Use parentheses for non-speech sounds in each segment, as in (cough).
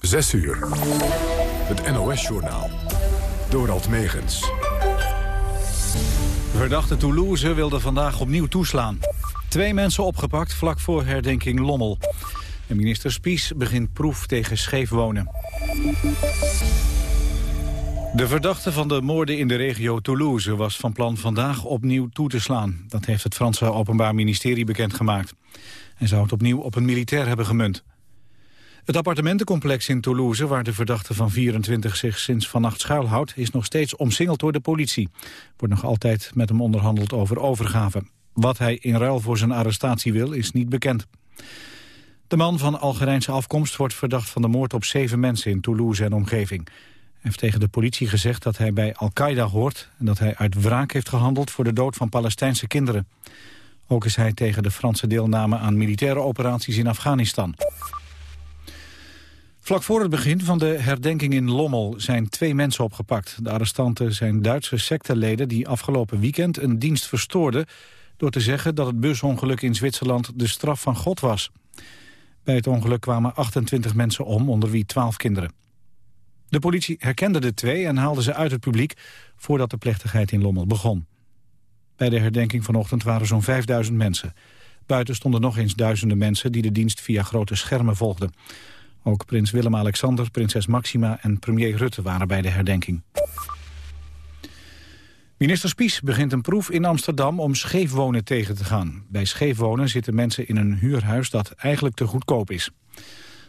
6 uur. Het NOS-journaal. Dorald Megens. Verdachte Toulouse wilde vandaag opnieuw toeslaan. Twee mensen opgepakt vlak voor herdenking Lommel. En minister Spies begint proef tegen scheefwonen. De verdachte van de moorden in de regio Toulouse was van plan vandaag opnieuw toe te slaan. Dat heeft het Franse Openbaar Ministerie bekendgemaakt. Hij zou het opnieuw op een militair hebben gemunt. Het appartementencomplex in Toulouse, waar de verdachte van 24 zich sinds vannacht schuilhoudt, is nog steeds omsingeld door de politie. Wordt nog altijd met hem onderhandeld over overgave. Wat hij in ruil voor zijn arrestatie wil, is niet bekend. De man van Algerijnse afkomst wordt verdacht van de moord op zeven mensen in Toulouse en omgeving. Hij heeft tegen de politie gezegd dat hij bij Al-Qaeda hoort... en dat hij uit wraak heeft gehandeld voor de dood van Palestijnse kinderen. Ook is hij tegen de Franse deelname aan militaire operaties in Afghanistan. Vlak voor het begin van de herdenking in Lommel zijn twee mensen opgepakt. De arrestanten zijn Duitse secteleden die afgelopen weekend een dienst verstoorden... door te zeggen dat het busongeluk in Zwitserland de straf van God was. Bij het ongeluk kwamen 28 mensen om, onder wie 12 kinderen. De politie herkende de twee en haalde ze uit het publiek... voordat de plechtigheid in Lommel begon. Bij de herdenking vanochtend waren zo'n 5000 mensen. Buiten stonden nog eens duizenden mensen... die de dienst via grote schermen volgden. Ook prins Willem-Alexander, prinses Maxima en premier Rutte waren bij de herdenking. Minister Spies begint een proef in Amsterdam om scheefwonen tegen te gaan. Bij scheefwonen zitten mensen in een huurhuis dat eigenlijk te goedkoop is.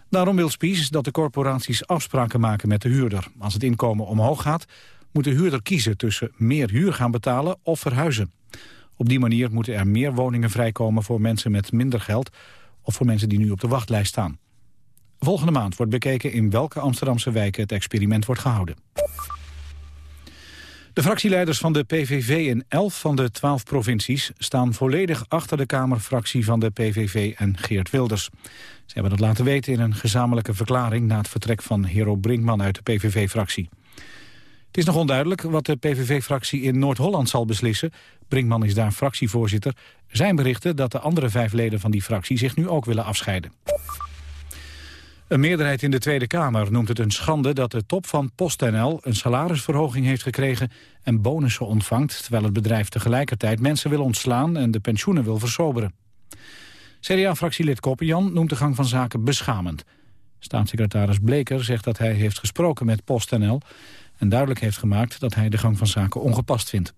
Daarom wil Spies dat de corporaties afspraken maken met de huurder. Als het inkomen omhoog gaat, moet de huurder kiezen tussen meer huur gaan betalen of verhuizen. Op die manier moeten er meer woningen vrijkomen voor mensen met minder geld... of voor mensen die nu op de wachtlijst staan. Volgende maand wordt bekeken in welke Amsterdamse wijken het experiment wordt gehouden. De fractieleiders van de PVV in 11 van de 12 provincies staan volledig achter de Kamerfractie van de PVV en Geert Wilders. Ze hebben dat laten weten in een gezamenlijke verklaring na het vertrek van Hero Brinkman uit de PVV-fractie. Het is nog onduidelijk wat de PVV-fractie in Noord-Holland zal beslissen. Brinkman is daar fractievoorzitter. Er zijn berichten dat de andere vijf leden van die fractie zich nu ook willen afscheiden. Een meerderheid in de Tweede Kamer noemt het een schande dat de top van PostNL een salarisverhoging heeft gekregen en bonussen ontvangt, terwijl het bedrijf tegelijkertijd mensen wil ontslaan en de pensioenen wil versoberen. CDA-fractielid Koppenjan noemt de gang van zaken beschamend. Staatssecretaris Bleker zegt dat hij heeft gesproken met PostNL en duidelijk heeft gemaakt dat hij de gang van zaken ongepast vindt.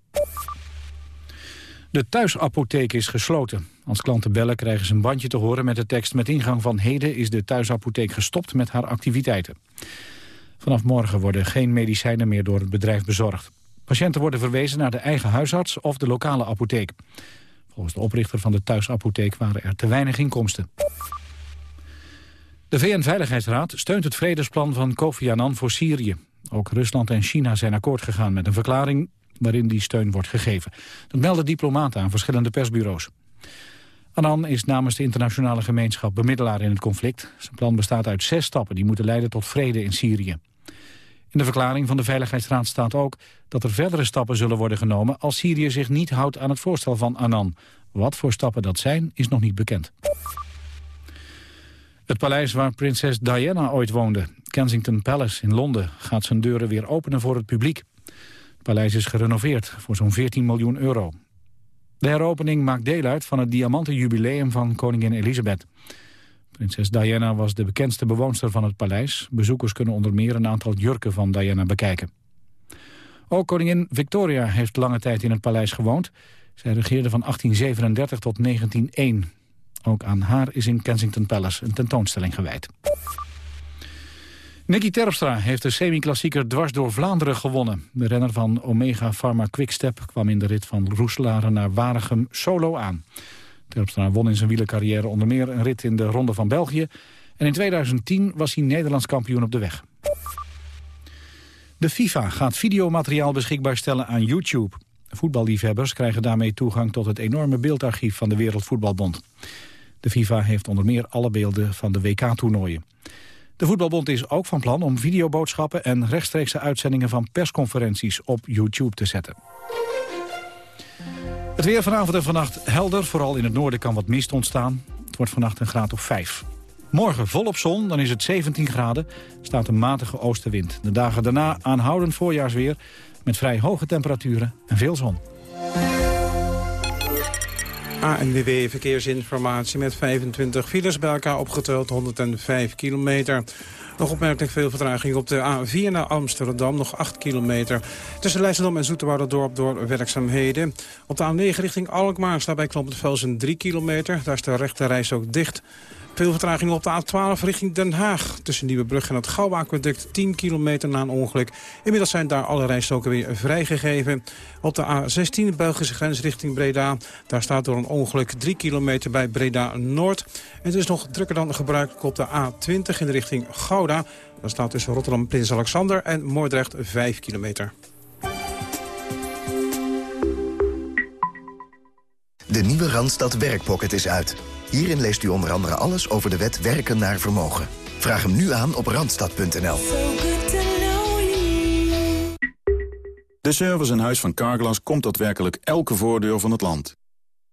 De thuisapotheek is gesloten. Als klanten bellen krijgen ze een bandje te horen met de tekst... met ingang van heden is de thuisapotheek gestopt met haar activiteiten. Vanaf morgen worden geen medicijnen meer door het bedrijf bezorgd. Patiënten worden verwezen naar de eigen huisarts of de lokale apotheek. Volgens de oprichter van de thuisapotheek waren er te weinig inkomsten. De VN-veiligheidsraad steunt het vredesplan van Kofi Annan voor Syrië. Ook Rusland en China zijn akkoord gegaan met een verklaring waarin die steun wordt gegeven. Dat melden diplomaten aan verschillende persbureaus. Annan is namens de internationale gemeenschap bemiddelaar in het conflict. Zijn plan bestaat uit zes stappen die moeten leiden tot vrede in Syrië. In de verklaring van de Veiligheidsraad staat ook dat er verdere stappen zullen worden genomen als Syrië zich niet houdt aan het voorstel van Annan. Wat voor stappen dat zijn, is nog niet bekend. Het paleis waar prinses Diana ooit woonde, Kensington Palace in Londen, gaat zijn deuren weer openen voor het publiek. Paleis is gerenoveerd voor zo'n 14 miljoen euro. De heropening maakt deel uit van het diamantenjubileum van koningin Elisabeth. Prinses Diana was de bekendste bewoonster van het paleis. Bezoekers kunnen onder meer een aantal jurken van Diana bekijken. Ook koningin Victoria heeft lange tijd in het paleis gewoond. Zij regeerde van 1837 tot 1901. Ook aan haar is in Kensington Palace een tentoonstelling gewijd. Nicky Terpstra heeft de semi-klassieker dwars door Vlaanderen gewonnen. De renner van Omega Pharma Quickstep kwam in de rit van Roeselare naar Waregem solo aan. Terpstra won in zijn wielercarrière onder meer een rit in de Ronde van België. En in 2010 was hij Nederlands kampioen op de weg. De FIFA gaat videomateriaal beschikbaar stellen aan YouTube. Voetballiefhebbers krijgen daarmee toegang tot het enorme beeldarchief van de Wereldvoetbalbond. De FIFA heeft onder meer alle beelden van de WK-toernooien. De Voetbalbond is ook van plan om videoboodschappen en rechtstreekse uitzendingen van persconferenties op YouTube te zetten. Het weer vanavond en vannacht helder. Vooral in het noorden kan wat mist ontstaan. Het wordt vannacht een graad of 5. Morgen volop zon, dan is het 17 graden, staat een matige oostenwind. De dagen daarna aanhoudend voorjaarsweer met vrij hoge temperaturen en veel zon. ANWB Verkeersinformatie met 25 files bij elkaar opgeteld, 105 kilometer. Nog opmerkelijk veel vertraging op de A4 naar Amsterdam, nog 8 kilometer. Tussen Leidschendam en Dorp door werkzaamheden. Op de A9 richting Alkmaar staat bij Knoppen Velsen 3 kilometer. Daar is de rechte reis ook dicht. Veel vertraging op de A12 richting Den Haag. Tussen Nieuwebrug en het Gouwaqueduct 10 kilometer na een ongeluk. Inmiddels zijn daar alle rijstoken weer vrijgegeven. Op de A16 Belgische grens richting Breda. Daar staat door een ongeluk 3 kilometer bij Breda Noord. En het is nog drukker dan gebruikelijk op de A20 in de richting Gouda. Daar staat tussen Rotterdam Prins Alexander en Moordrecht 5 kilometer. De nieuwe Randstad Werkpocket is uit. Hierin leest u onder andere alles over de wet werken naar vermogen. Vraag hem nu aan op randstad.nl. De service in huis van Carglass komt daadwerkelijk elke voordeur van het land.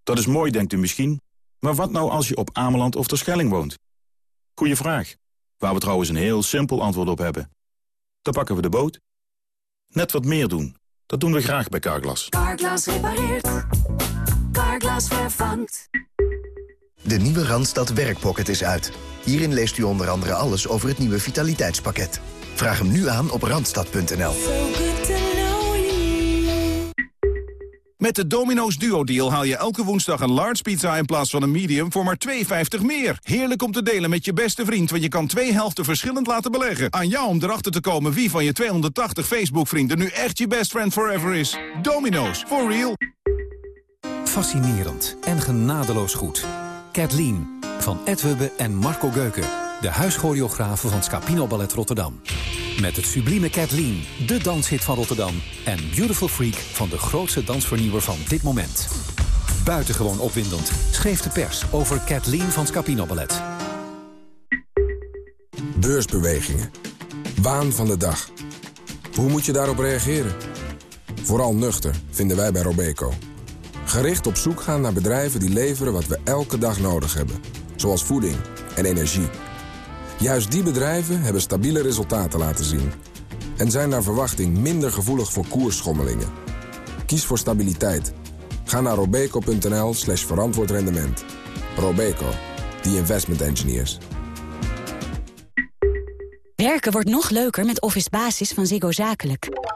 Dat is mooi, denkt u misschien. Maar wat nou als je op Ameland of Terschelling woont? Goeie vraag. Waar we trouwens een heel simpel antwoord op hebben. Dan pakken we de boot. Net wat meer doen. Dat doen we graag bij Carglass. Carglass repareert. Carglass vervangt. De nieuwe Randstad Werkpocket is uit. Hierin leest u onder andere alles over het nieuwe vitaliteitspakket. Vraag hem nu aan op randstad.nl. Met de Domino's Duo-deal haal je elke woensdag een large pizza in plaats van een medium voor maar 2,50 meer. Heerlijk om te delen met je beste vriend, want je kan twee helften verschillend laten beleggen. Aan jou om erachter te komen wie van je 280 Facebook-vrienden nu echt je best friend forever is. Domino's, for real. Fascinerend en genadeloos goed. Kathleen van Edwebbe en Marco Geuken. De huischoreografen van Scapino Ballet Rotterdam. Met het sublieme Kathleen, de danshit van Rotterdam. En Beautiful Freak van de grootste dansvernieuwer van dit moment. Buitengewoon opwindend schreef de pers over Kathleen van Scapino Ballet. Beursbewegingen. Waan van de dag. Hoe moet je daarop reageren? Vooral nuchter, vinden wij bij Robeco. Gericht op zoek gaan naar bedrijven die leveren wat we elke dag nodig hebben. Zoals voeding en energie. Juist die bedrijven hebben stabiele resultaten laten zien. En zijn naar verwachting minder gevoelig voor koersschommelingen. Kies voor stabiliteit. Ga naar robeco.nl slash verantwoord rendement. Robeco, the investment engineers. Werken wordt nog leuker met Office Basis van Ziggo Zakelijk.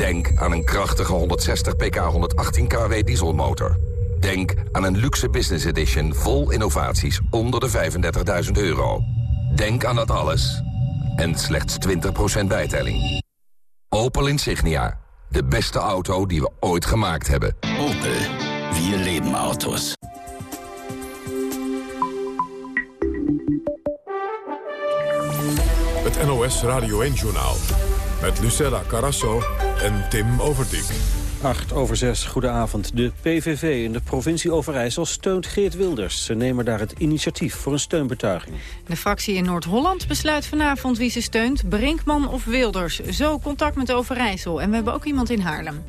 Denk aan een krachtige 160 pk 118 kW dieselmotor. Denk aan een luxe business edition vol innovaties onder de 35.000 euro. Denk aan dat alles. En slechts 20% bijtelling. Opel Insignia. De beste auto die we ooit gemaakt hebben. Opel. Wir leben Autos. Het NOS Radio 1-journaal. Met Lucella Carasso en Tim Overdijk. 8 over 6, goedenavond. De PVV in de provincie Overijssel steunt Geert Wilders. Ze nemen daar het initiatief voor een steunbetuiging. De fractie in Noord-Holland besluit vanavond wie ze steunt. Brinkman of Wilders. Zo contact met Overijssel. En we hebben ook iemand in Haarlem.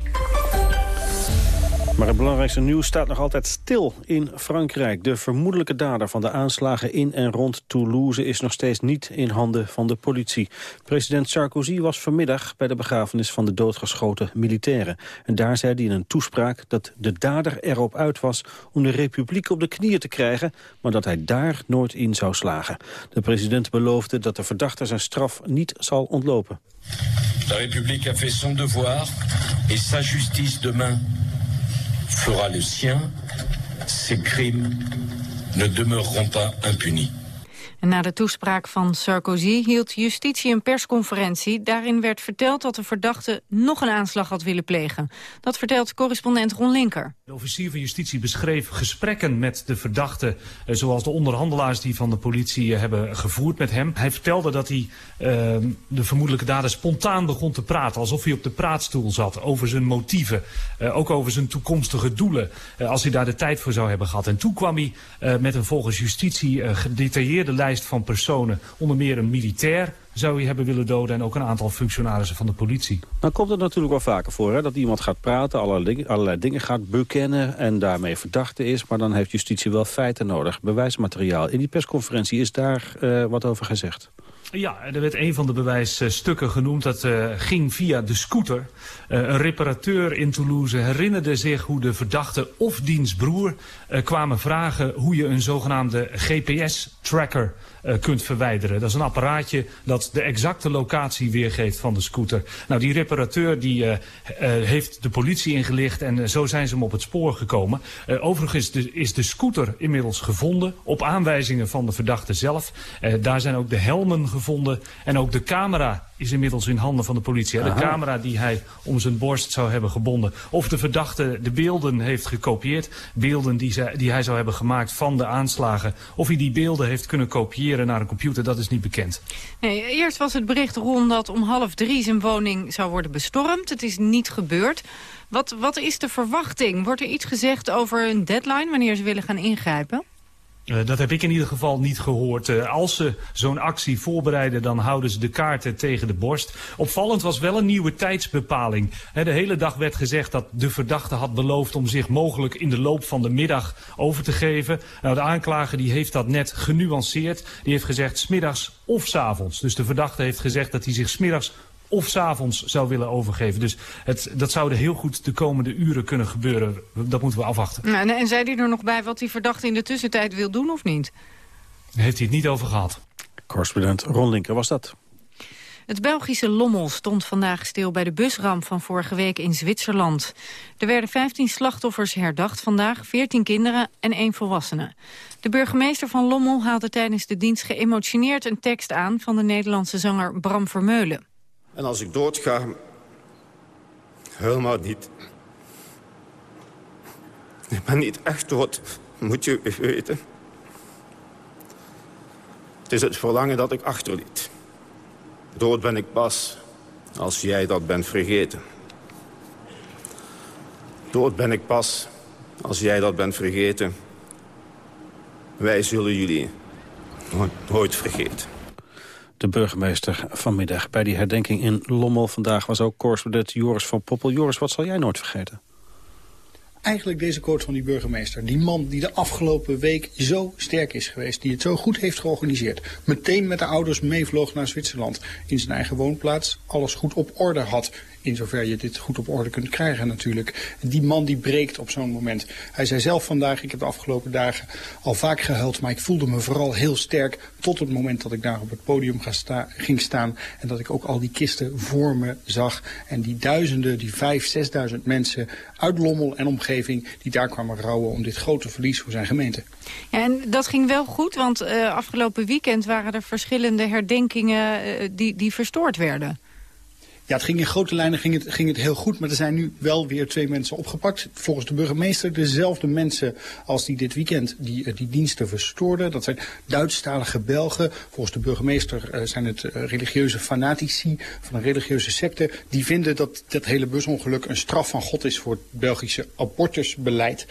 Maar het belangrijkste nieuws staat nog altijd stil in Frankrijk. De vermoedelijke dader van de aanslagen in en rond Toulouse... is nog steeds niet in handen van de politie. President Sarkozy was vanmiddag bij de begrafenis van de doodgeschoten militairen. En daar zei hij in een toespraak dat de dader erop uit was... om de republiek op de knieën te krijgen... maar dat hij daar nooit in zou slagen. De president beloofde dat de verdachte zijn straf niet zal ontlopen. La République a fait son devoir et sa justice demain fera le sien. Ces crimes ne demeureront pas impunis. En na de toespraak van Sarkozy hield justitie een persconferentie. Daarin werd verteld dat de verdachte nog een aanslag had willen plegen. Dat vertelt correspondent Ron Linker. De officier van justitie beschreef gesprekken met de verdachte... Eh, zoals de onderhandelaars die van de politie eh, hebben gevoerd met hem. Hij vertelde dat hij uh, de vermoedelijke dader spontaan begon te praten... alsof hij op de praatstoel zat over zijn motieven. Uh, ook over zijn toekomstige doelen, als hij daar de tijd voor zou hebben gehad. En toen kwam hij met een volgens justitie gedetailleerde lijst van personen. Onder meer een militair zou hij hebben willen doden... en ook een aantal functionarissen van de politie. Dan komt het natuurlijk wel vaker voor hè, dat iemand gaat praten... Allerlei dingen, allerlei dingen gaat bekennen en daarmee verdachte is... maar dan heeft justitie wel feiten nodig, bewijsmateriaal. In die persconferentie is daar uh, wat over gezegd. Ja, er werd een van de bewijsstukken genoemd. Dat uh, ging via de scooter. Uh, een reparateur in Toulouse herinnerde zich hoe de verdachte of diens broer kwamen vragen hoe je een zogenaamde GPS-tracker uh, kunt verwijderen. Dat is een apparaatje dat de exacte locatie weergeeft van de scooter. Nou, die reparateur die, uh, heeft de politie ingelicht en zo zijn ze hem op het spoor gekomen. overigens de, is de scooter inmiddels gevonden op aanwijzingen van de verdachte zelf. daar zijn ook de helmen gevonden en ook de camera is inmiddels in handen van de politie. Aha. De camera die hij om zijn borst zou hebben gebonden. Of de verdachte de beelden heeft gekopieerd. Beelden die, zij, die hij zou hebben gemaakt van de aanslagen. Of hij die beelden heeft kunnen kopiëren naar een computer, dat is niet bekend. Nee, eerst was het bericht rond dat om half drie zijn woning zou worden bestormd. Het is niet gebeurd. Wat, wat is de verwachting? Wordt er iets gezegd over een deadline, wanneer ze willen gaan ingrijpen? Uh, dat heb ik in ieder geval niet gehoord. Uh, als ze zo'n actie voorbereiden, dan houden ze de kaarten tegen de borst. Opvallend was wel een nieuwe tijdsbepaling. De hele dag werd gezegd dat de verdachte had beloofd om zich mogelijk in de loop van de middag over te geven. Nou, de aanklager die heeft dat net genuanceerd. Die heeft gezegd smiddags of s avonds. Dus de verdachte heeft gezegd dat hij zich smiddags of s'avonds zou willen overgeven. Dus het, dat zou heel goed de komende uren kunnen gebeuren. Dat moeten we afwachten. Nou, en, en zei hij er nog bij wat die verdachte in de tussentijd wil doen of niet? Daar heeft hij het niet over gehad. Correspondent Ron Linker was dat. Het Belgische Lommel stond vandaag stil bij de busramp van vorige week in Zwitserland. Er werden 15 slachtoffers herdacht vandaag, 14 kinderen en één volwassene. De burgemeester van Lommel haalde tijdens de dienst geëmotioneerd een tekst aan van de Nederlandse zanger Bram Vermeulen. En als ik doodga, huil maar niet. Ik ben niet echt dood, moet je weten. Het is het verlangen dat ik achterliet. Dood ben ik pas als jij dat bent vergeten. Dood ben ik pas als jij dat bent vergeten. Wij zullen jullie nooit vergeten de burgemeester vanmiddag. Bij die herdenking in Lommel vandaag was ook correspondent Joris van Poppel. Joris, wat zal jij nooit vergeten? Eigenlijk deze quote van die burgemeester. Die man die de afgelopen week zo sterk is geweest. Die het zo goed heeft georganiseerd. Meteen met de ouders meevloog naar Zwitserland. In zijn eigen woonplaats alles goed op orde had. In zover je dit goed op orde kunt krijgen natuurlijk. Die man die breekt op zo'n moment. Hij zei zelf vandaag, ik heb de afgelopen dagen al vaak gehuild. Maar ik voelde me vooral heel sterk tot het moment dat ik daar op het podium sta, ging staan. En dat ik ook al die kisten voor me zag. En die duizenden, die vijf, zesduizend mensen uit Lommel en omgeving... die daar kwamen rouwen om dit grote verlies voor zijn gemeente. Ja, en dat ging wel goed, want uh, afgelopen weekend waren er verschillende herdenkingen uh, die, die verstoord werden. Ja, het ging in grote lijnen ging het, ging het heel goed, maar er zijn nu wel weer twee mensen opgepakt. Volgens de burgemeester dezelfde mensen als die dit weekend die, eh, die diensten verstoorden. Dat zijn Duitsstalige Belgen. Volgens de burgemeester uh, zijn het uh, religieuze fanatici van een religieuze secte. Die vinden dat dat hele busongeluk een straf van God is voor het Belgische abortusbeleid.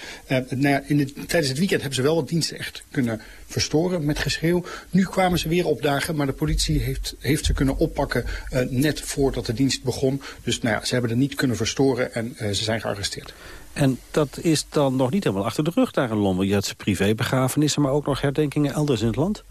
Nou in tijdens het weekend hebben ze wel wat diensten echt kunnen verstoren met geschreeuw. Nu kwamen ze weer opdagen, maar de politie heeft, heeft ze kunnen oppakken uh, net voordat de dienst begon. Dus nou ja, ze hebben er niet kunnen verstoren en uh, ze zijn gearresteerd. En dat is dan nog niet helemaal achter de rug daar in Londen. Je had privébegrafenissen, maar ook nog herdenkingen elders in het land?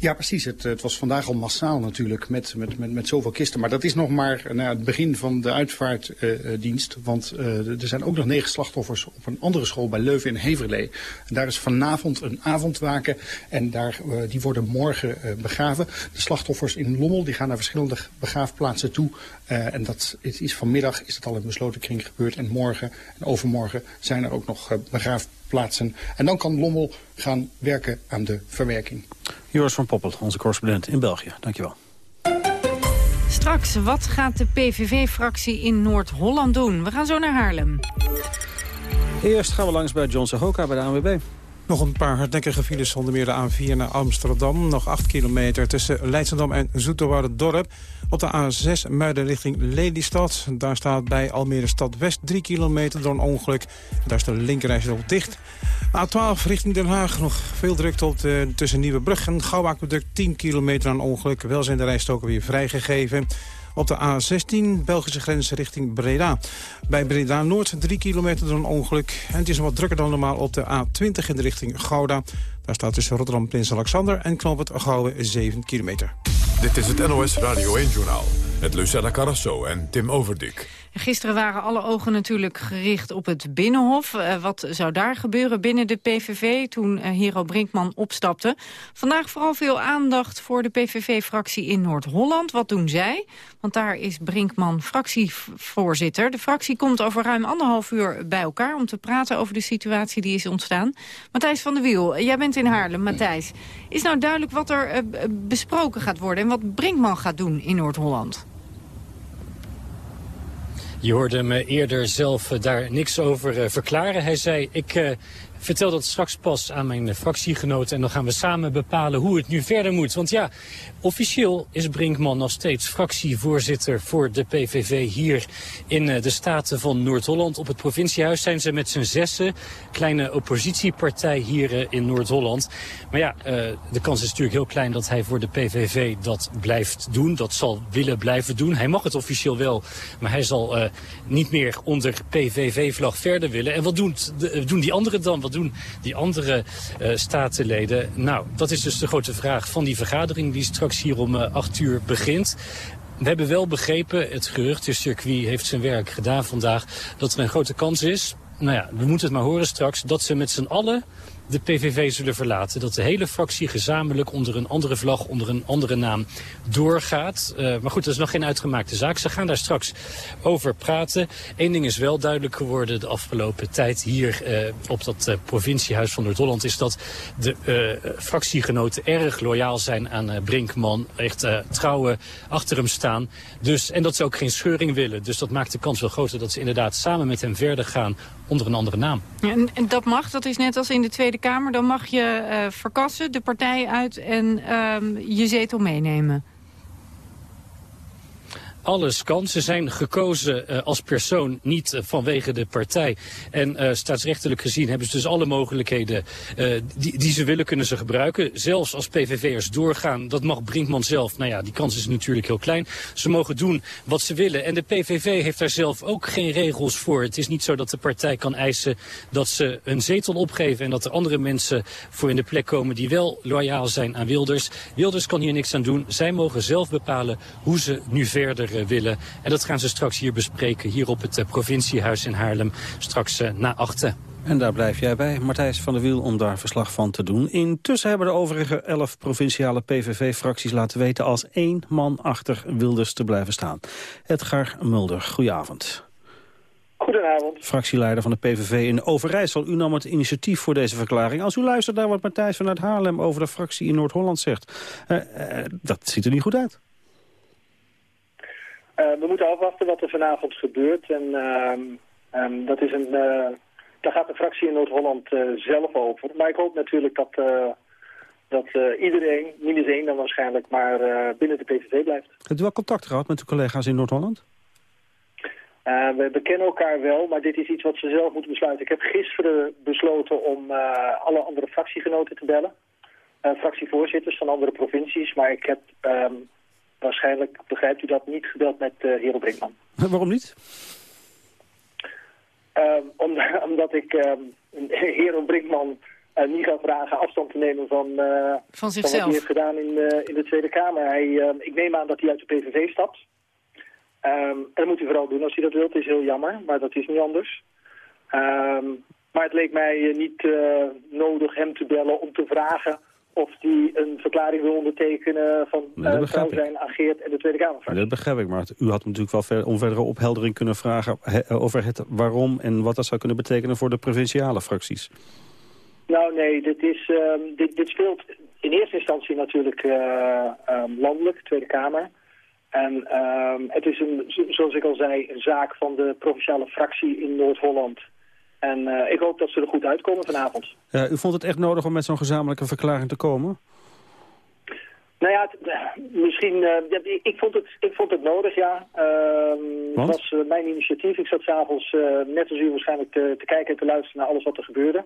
Ja, precies. Het, het, was vandaag al massaal natuurlijk met, met, met, met zoveel kisten. Maar dat is nog maar nou, het begin van de uitvaartdienst. Uh, want uh, er zijn ook nog negen slachtoffers op een andere school bij Leuven in Heverlee. En daar is vanavond een avondwaken en daar, die worden morgen begraven. De slachtoffers in Lommel die gaan naar verschillende begraafplaatsen toe. en dat is, is vanmiddag is het al in besloten kring gebeurd. En morgen en overmorgen zijn er ook nog begraafplaatsen plaatsen. En dan kan Lommel gaan werken aan de verwerking. Joris van Poppel, onze correspondent in België. Dankjewel. Straks, wat gaat de PVV-fractie in Noord-Holland doen? We gaan zo naar Haarlem. Eerst gaan we langs bij John Sahoka bij de ANWB. Nog een paar hardnekkige files onder meer de A4 naar Amsterdam. Nog 8 kilometer tussen Leidschendam en Dorp. Op de A6 Muiden richting Lelystad. Daar staat bij Almere Stad West 3 kilometer door een ongeluk. Daar is de linkerreis nog dicht. A12 richting Den Haag. Nog veel drukte op de, tussen Nieuwebrug en Gouwaqueduct. 10 kilometer aan ongeluk. Wel zijn de rijstoken weer vrijgegeven. Op de A16, Belgische grens richting Breda. Bij Breda Noord 3 kilometer door een ongeluk. En het is wat drukker dan normaal op de A20 in de richting Gouda. Daar staat tussen Rotterdam Prins Alexander en Knoop Gouwen 7 kilometer. Dit is het NOS Radio 1-journaal met Lucella Carrasso en Tim Overdik. Gisteren waren alle ogen natuurlijk gericht op het Binnenhof. Uh, wat zou daar gebeuren binnen de PVV toen uh, Hero Brinkman opstapte? Vandaag vooral veel aandacht voor de PVV-fractie in Noord-Holland. Wat doen zij? Want daar is Brinkman fractievoorzitter. De fractie komt over ruim anderhalf uur bij elkaar... om te praten over de situatie die is ontstaan. Matthijs van der Wiel, jij bent in Haarlem. Matthijs, is nou duidelijk wat er uh, besproken gaat worden... en wat Brinkman gaat doen in Noord-Holland? Je hoorde me eerder zelf eh, daar niks over eh, verklaren. Hij zei, ik uh, vertel dat straks pas aan mijn fractiegenoten... en dan gaan we samen bepalen hoe het nu verder moet. Want ja, Officieel is Brinkman nog steeds fractievoorzitter voor de PVV hier in eh, de Staten van Noord-Holland. Op het provinciehuis zijn ze met z'n zessen, kleine oppositiepartij hier eh, in Noord-Holland. Maar ja, eh, de kans is natuurlijk heel klein dat hij voor de PVV dat blijft doen. Dat zal willen blijven doen. Hij mag het officieel wel, maar hij zal niet meer onder PVV-vlag verder willen. En wat doen, doen die anderen dan? Doen die andere statenleden? Nou, dat is dus de grote vraag van die vergadering die straks hier om 8 eh, uur begint. We hebben wel begrepen, het geruchtencircuit heeft zijn werk gedaan vandaag... dat er een grote kans is, nou ja, we moeten het maar horen straks... dat ze met z'n allen de PVV zullen verlaten. Dat de hele fractie gezamenlijk onder een andere vlag, onder een andere naam doorgaat. Uh, maar goed, dat is nog geen uitgemaakte zaak. Ze gaan daar straks over praten. Eén ding is wel duidelijk geworden de afgelopen tijd hier uh, op dat uh, provinciehuis van Noord-Holland... is dat de fractiegenoten erg loyaal zijn aan Brinkman. Echt trouwen achter hem staan. Dus, en dat ze ook geen scheuring willen. Dus dat maakt de kans wel groter dat ze inderdaad samen met hem verder gaan onder een andere naam. en, en, dat mag, dat is net als in de Tweede Kamer. Dan mag je uh, verkassen, de partij uit en um, je zetel meenemen alles kan. Ze zijn gekozen uh, als persoon, niet uh, vanwege de partij. En uh, staatsrechtelijk gezien hebben ze dus alle mogelijkheden die, die, ze willen kunnen ze gebruiken. Zelfs als PVV'ers doorgaan, dat mag Brinkman zelf. Nou ja, die kans is natuurlijk heel klein. Ze mogen doen wat ze willen. En de PVV heeft daar zelf ook geen regels voor. Het is niet zo dat de partij kan eisen dat ze een zetel opgeven... en dat er andere mensen voor in de plek komen die wel loyaal zijn aan Wilders. Wilders kan hier niks aan doen. Zij mogen zelf bepalen hoe ze nu verder eh, willen. En dat gaan ze straks hier bespreken, hier op het eh, provinciehuis in Haarlem, straks eh, na achten. En daar blijf jij bij, Martijs van der Wiel, om daar verslag van te doen. Intussen hebben de overige elf provinciale PVV-fracties laten weten... als één man achter Wilders te blijven staan. Edgar Mulder, goedenavond. Goedenavond. Fractieleider van de PVV in Overijssel. U nam het initiatief voor deze verklaring. Als u luistert naar wat Matthijs vanuit Haarlem over de fractie in Noord-Holland zegt... Uh, uh, dat ziet er niet goed uit. Uh, we moeten afwachten wat er vanavond gebeurt. En um, dat is een, uh, daar gaat de fractie in Noord-Holland uh, zelf over. Maar ik hoop natuurlijk dat, dat iedereen, minus één dan waarschijnlijk, maar binnen de PVV blijft. Hebt u wel contact gehad met uw collega's in Noord-Holland? we, we kennen elkaar wel, maar dit is iets wat ze zelf moeten besluiten. Ik heb gisteren besloten om alle andere fractiegenoten te bellen. fractievoorzitters van andere provincies. Maar ik heb um, waarschijnlijk begrijpt u dat niet gebeld met uh, Hero Brinkman. (laughs) Waarom niet? Um, om, (laughs) omdat ik um, (laughs) Hero Brinkman uh, niet ga vragen afstand te nemen van, uh, van, van, wat hij heeft gedaan in, in de Tweede Kamer. Hij, uh, ik neem aan dat hij uit de PVV stapt. Um, en dat moet hij vooral doen als hij dat wilt. Het is heel jammer, maar dat is niet anders. maar het leek mij niet nodig hem te bellen om te vragen of die een verklaring wil ondertekenen van uh, trouw zijn aan Geert en de Tweede Kamer. Dat begrijp ik, maar u had natuurlijk wel ver, om verdere opheldering kunnen vragen... he- over het waarom en wat dat zou kunnen betekenen voor de provinciale fracties. Nou nee, dit, is, ehm, dit, dit speelt in eerste instantie natuurlijk eh, ehm, landelijk, Tweede Kamer. En ehm, het is, een, zo- zoals ik al zei, een zaak van de provinciale fractie in Noord-Holland. En eh, ik hoop dat ze er goed uitkomen vanavond. Ja, u vond het echt nodig om met zo'n gezamenlijke verklaring te komen? Nou ja, het- eh, misschien, eh, ik- vond het, ik vond het nodig, ja. Ehm, het was mijn initiatief. Ik zat s'avonds, net als u waarschijnlijk, te, te kijken en te luisteren naar alles wat er gebeurde.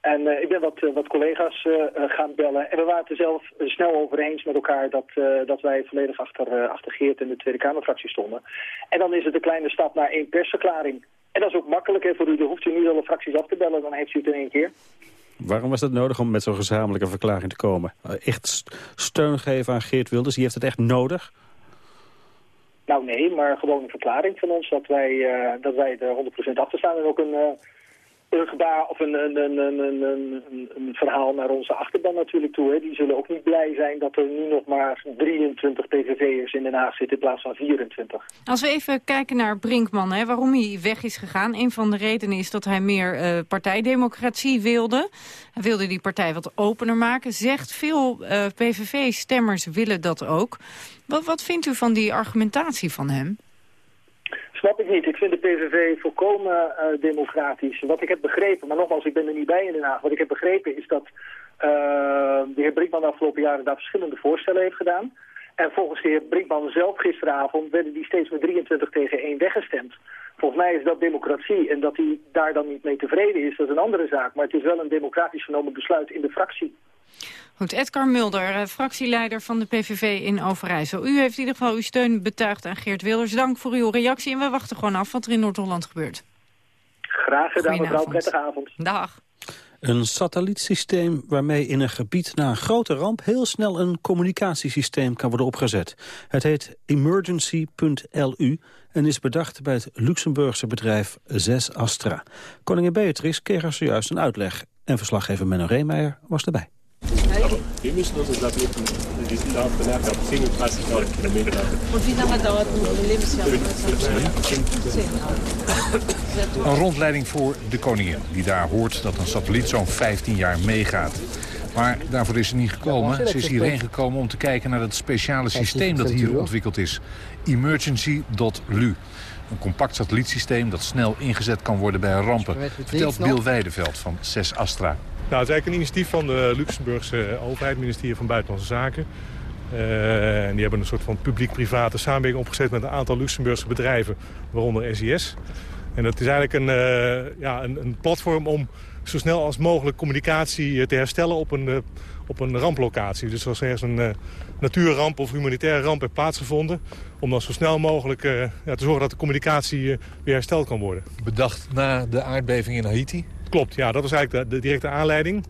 En ik ben wat, wat collega's gaan bellen. En we waren het er zelf snel over eens met elkaar dat, dat wij volledig achter, achter Geert en de Tweede Kamerfractie stonden. En dan is het een kleine stap naar één persverklaring. En dat is ook makkelijk hè, voor u. Dan hoeft u niet alle fracties af te bellen, dan heeft u het in één keer. Waarom was het nodig om met zo'n gezamenlijke verklaring te komen? Eh, Echt st- steun geven aan Geert Wilders, die heeft het echt nodig? Nou nee, maar gewoon een verklaring van ons dat wij, eh, dat wij er 100% achter staan. En ook een, eh, een gebaar of een, een, een, een, een, verhaal naar onze achterban natuurlijk toe. Hè. Die zullen ook niet blij zijn dat er nu nog maar 23 PVV'ers in Den Haag zitten in plaats van 24. Als we even kijken naar Brinkman, hè, waarom hij weg is gegaan. Een van de redenen is dat hij meer eh, partijdemocratie wilde. Hij wilde die partij wat opener maken. Zegt veel eh, PVV-stemmers willen dat ook. Wat, wat vindt u van die argumentatie van hem? Snap ik niet. Ik vind de PVV volkomen eh, democratisch. Wat ik heb begrepen, maar nogmaals, ik ben er niet bij in Den Haag. Wat ik heb begrepen is dat eh, de heer Brinkman de afgelopen jaren daar verschillende voorstellen heeft gedaan. En volgens de heer Brinkman zelf gisteravond werden die steeds met 23 tegen 1 weggestemd. Volgens mij is dat democratie en dat hij daar dan niet mee tevreden is, dat is een andere zaak. Maar het is wel een democratisch genomen besluit in de fractie. Goed, Edgar Mulder, eh, fractieleider van de PVV in Overijssel. U heeft in ieder geval uw steun betuigd aan Geert Wilders. Dank voor uw reactie en we wachten gewoon af wat er in Noord-Holland gebeurt. Graag gedaan, mevrouw. Prettige avond. Dag. Een satellietsysteem waarmee in een gebied na een grote ramp... heel snel een communicatiesysteem kan worden opgezet. Het heet emergency.lu en is bedacht bij het Luxemburgse bedrijf 6 Astra. Koningin Beatrix kreeg er zojuist een uitleg. En verslaggever Menno Reemeijer was erbij. Wir müssen uns das sind auf der Lage ab 37 Kilometer. Und wie lange dauert ein Lebensjahr? Een rondleiding voor de koningin, die daar hoort dat een satelliet zo'n 15 jaar meegaat. Maar daarvoor is ze niet gekomen. Ze is hierheen gekomen om te kijken naar het speciale systeem dat hier ontwikkeld is. Emergency.lu. Een compact satellietsysteem dat snel ingezet kan worden bij rampen. Vertelt Bill Weideveld van 6 Astra. Nou, het is eigenlijk een initiatief van de Luxemburgse overheid, het ministerie van Buitenlandse Zaken. Eh, en die hebben een soort van publiek-private samenwerking opgezet met een aantal Luxemburgse bedrijven, waaronder SES. En dat is eigenlijk een, eh, ja, een, een platform om zo snel als mogelijk communicatie eh, te herstellen op een, eh, op een ramplocatie. Dus als er ergens een eh, natuurramp of humanitaire ramp heeft plaatsgevonden... om dan zo snel mogelijk eh, ja, te zorgen dat de communicatie eh, weer hersteld kan worden. Bedacht na de aardbeving in Haiti? Klopt, ja, dat was eigenlijk de, de directe aanleiding.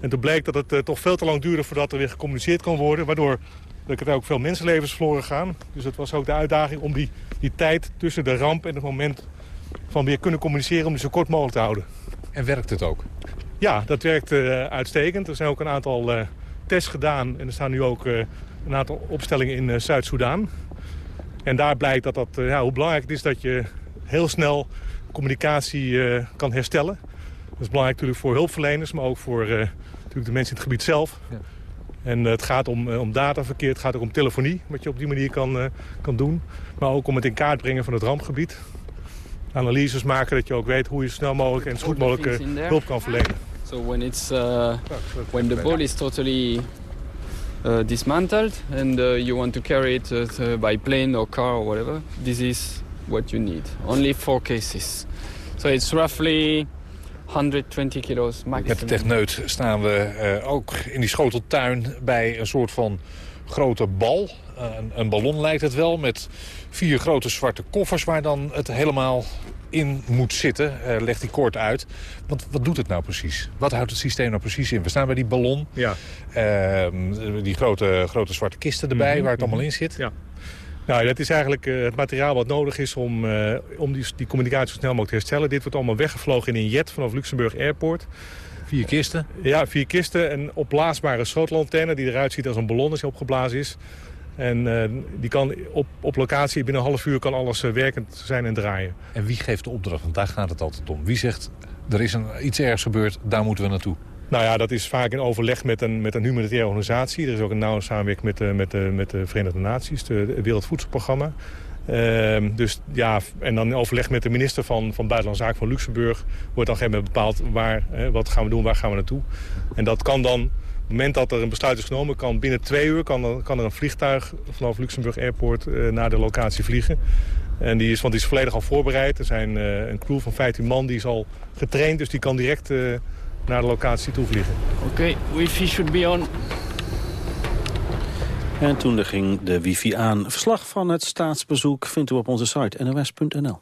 En toen bleek dat het eh, toch veel te lang duurde voordat er weer gecommuniceerd kon worden... waardoor er ook veel mensenlevens verloren gaan. Dus het was ook de uitdaging om die, die tijd tussen de ramp en het moment van weer kunnen communiceren... om die zo kort mogelijk te houden. En werkt het ook? Ja, dat werkt eh, uitstekend. Er zijn ook een aantal eh, tests gedaan en er staan nu ook een aantal opstellingen in Zuid-Soedan. En daar blijkt dat dat, ja, hoe belangrijk het is dat je heel snel communicatie kan herstellen. Dat is belangrijk natuurlijk voor hulpverleners, maar ook voor eh, natuurlijk de mensen in het gebied zelf. Ja. En eh, het gaat om, eh, om dataverkeer, het gaat ook om telefonie, wat je op die manier kan, eh, kan doen. Maar ook om het in kaart brengen van het rampgebied. Analyses maken dat je ook weet hoe je snel mogelijk en zo goed mogelijk hulp kan verlenen. So when it's uh, when the ball is totally uh, dismantled and uh, you want to carry it uh, by plane or car or whatever, this is what you need. Only four cases. So it's roughly 120 kilos Met de maximum. techneut staan we eh, ook in die schoteltuin bij een soort van grote bal. Eh, een, een ballon lijkt het wel, met vier grote zwarte koffers waar dan het helemaal in moet zitten. Eh, legt die kort uit. Want wat doet het nou precies? Wat houdt het systeem nou precies in? We staan bij die ballon. Ja. Ehm, die grote, grote zwarte kisten erbij Mhm, waar het allemaal mhm. in zit. Ja. Nou, dat is eigenlijk eh, het materiaal wat nodig is om, eh, om die, die communicatie zo snel mogelijk te herstellen. Dit wordt allemaal weggevlogen in een jet vanaf Luxemburg Airport. Vier kisten? Ja, vier kisten. Een opblaasbare schotelantenne die eruit ziet als een ballon als die opgeblazen is. En eh, die kan op, op locatie binnen een half uur kan alles uh, werkend zijn en draaien. En wie geeft de opdracht? Want daar gaat het altijd om. Wie zegt, er is een, iets ergs gebeurd, daar moeten we naartoe? Nou ja, dat is vaak in overleg met een, met een humanitaire organisatie. Er is ook een nauwe samenwerking met, de, met, de, met de Verenigde Naties, het Wereldvoedselprogramma. Uh, dus ja, en dan in overleg met de minister van, van Buitenlandse Zaken van Luxemburg... wordt dan moment bepaald waar, hè, wat gaan we doen, waar gaan we naartoe. En dat kan dan, op het moment dat er een besluit is genomen... kan binnen twee uur kan kan er een vliegtuig vanaf Luxemburg Airport uh, naar de locatie vliegen. En die is, want die is volledig al voorbereid. Er zijn een crew van 15 man, die is al getraind... dus die kan direct naar de locatie toe vliegen. Oké, okay, wifi should be on. En toen ging de wifi aan. Verslag van het staatsbezoek vindt u op onze site nos.nl.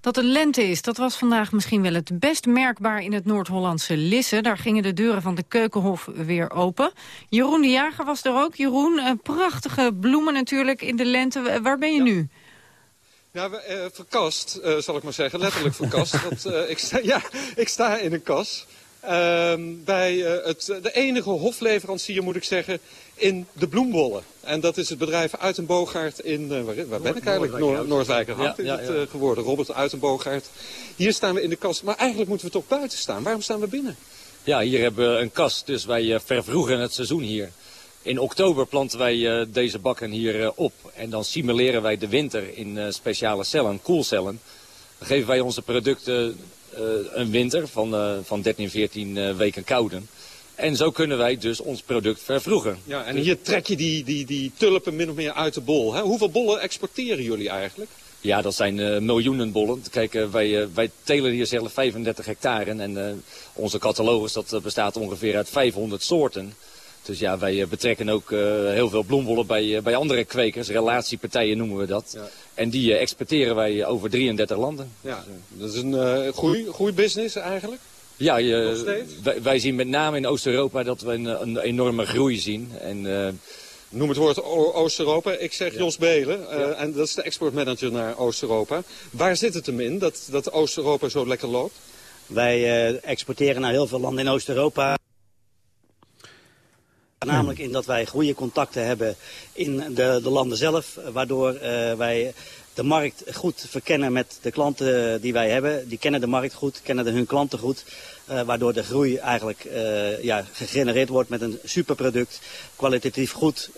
Dat het lente is, dat was vandaag misschien wel het best merkbaar in het Noord-Hollandse Lisse. Daar gingen de deuren van de Keukenhof weer open. Jeroen de Jager was er ook. Jeroen, prachtige bloemen natuurlijk in de lente. Waar ben je ja. nu? Ja, uh, verkast, uh, zal ik maar zeggen. Letterlijk verkast. (laughs) Want, uh, ik, sta, ja, ik sta in een kas. Uh, bij uh, het, de enige hofleverancier, moet ik zeggen, in de bloembollen. En dat is het bedrijf Uitenboogaard in, uh, waar, waar ben ik eigenlijk? Noord Noordwijkerhout ja, ja, uh, geworden. Robert Uitenboogaard. Hier staan we in de kast. Maar eigenlijk moeten we toch buiten staan. Waarom staan we binnen? Ja, hier hebben we een kast. Dus wij vervroegen het seizoen hier. In oktober planten wij deze bakken hier op. En dan simuleren wij de winter in speciale cellen, koelcellen. Dan geven wij onze producten een winter van, uh, van 13, 14 uh, weken kouden. En zo kunnen wij dus ons product vervroegen. Ja, en hier trek je die, die, die tulpen min of meer uit de bol. Hè? Hoeveel bollen exporteren jullie eigenlijk? Ja, dat zijn miljoenen bollen. Kijk, wij, wij telen hier zelf 35 hectare. En onze catalogus dat bestaat ongeveer uit 500 soorten. Dus ja, wij betrekken ook heel veel bloembollen bij, bij andere kwekers. Relatiepartijen noemen we dat. Ja. En die exporteren wij over 33 landen. Ja, dat is een uh, goede, goede business eigenlijk? Ja, je, wij, wij, zien met name in Oost-Europa dat we een, een, enorme groei zien. En, uh, Noem het woord Oost-Europa. Ik zeg ja. Jos Belen, uh, ja. en dat is de exportmanager naar Oost-Europa. Waar zit het hem in dat, dat Oost-Europa zo lekker loopt? Wij exporteren naar heel veel landen in Oost-Europa. Namelijk in dat wij goede contacten hebben in de, de landen zelf, waardoor uh, wij de markt goed verkennen met de klanten die wij hebben. Die kennen de markt goed, kennen de, hun klanten goed. Uh, waardoor de groei eigenlijk uh, ja, gegenereerd wordt met een superproduct. Kwalitatief goed,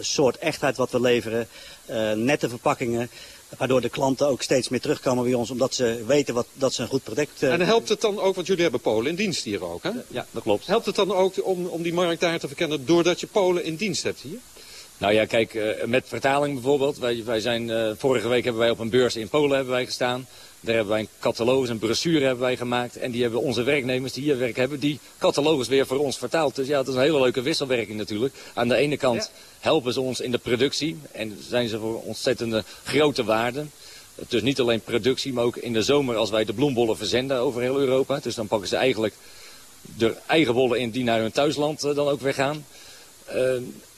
soort echtheid wat we leveren, nette verpakkingen. Waardoor de klanten ook steeds meer terugkomen bij ons, omdat ze weten wat, dat ze een goed product... Uh, en helpt het dan ook, want jullie hebben Polen in dienst hier ook, hè? Ja, dat klopt. Helpt het dan ook om, om die markt daar te verkennen, doordat je Polen in dienst hebt hier? Nou ja, kijk, uh, met vertaling bijvoorbeeld. Wij, wij zijn, uh, vorige week hebben wij op een beurs in Polen hebben wij gestaan. Daar hebben wij een catalogus, een brochure hebben wij gemaakt. En die hebben onze werknemers die hier werk hebben, die catalogus weer voor ons vertaald. Dus ja, het is een hele leuke wisselwerking natuurlijk. Aan de ene kant ja. Helpen ze ons in de productie en zijn ze voor ontzettende grote waarden. Dus niet alleen productie, maar ook in de zomer als wij de bloembollen verzenden over heel Europa. Dus dan pakken ze eigenlijk de eigen bollen in die naar hun thuisland uh, dan ook weer gaan. Uh,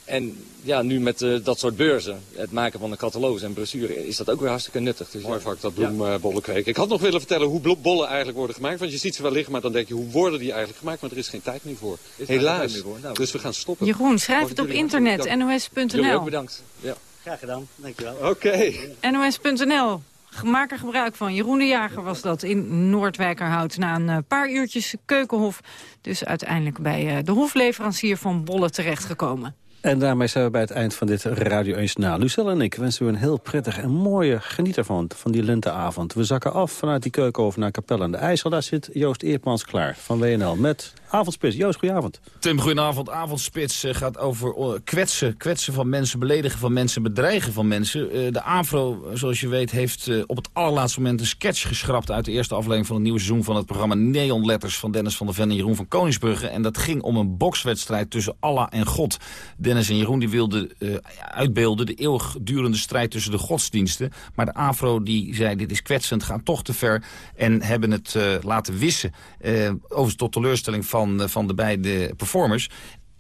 en ja, nu met uh, dat soort beurzen, het maken van een catalogus en brochure, is dat ook weer hartstikke nuttig. Dus, Mooi vak, dat bloembollen ja. kweken. Ik had nog willen vertellen hoe bollen eigenlijk worden gemaakt. Want je ziet ze wel liggen, maar dan denk je, hoe worden die eigenlijk gemaakt? Maar er is geen tijd meer voor. Helaas. Meer voor. Nou, dus we gaan stoppen. Jeroen, schrijf het op internet, nos.nl. bedankt. Ja. Graag gedaan, dankjewel. Oké. Okay. nos.nl. Maak er gebruik van. Jeroen de Jager was dat in Noordwijkerhout. Na een uh, paar uurtjes keukenhof. Dus uiteindelijk bij de hofleverancier van Bolle terechtgekomen. En daarmee zijn we bij het eind van dit Radio 1 Journaal. Lucelle en ik wensen u een heel prettig en mooie geniet ervan, van die lenteavond. We zakken af vanuit die keukenhof naar Capelle aan de IJssel. Daar zit Joost Eerpmans klaar van WNL met Avondspits. Joost, goedenavond. Tim, goedenavond. Avondspits uh, gaat over uh, kwetsen. Kwetsen van mensen, beledigen van mensen, bedreigen van mensen. Uh, de AVRO, zoals je weet, heeft op het allerlaatste moment een sketch geschrapt... uit de eerste aflevering van het nieuwe seizoen van het programma Neon Letters... van Dennis van der Ven en Jeroen van Koningsbrugge. En dat ging om een bokswedstrijd tussen Allah en God. Dennis en Jeroen die wilden uitbeelden de eeuwigdurende strijd tussen de godsdiensten. Maar de AVRO die zei, dit is kwetsend, gaat toch te ver... en hebben het laten wissen. overigens tot teleurstelling van van, van de beide performers.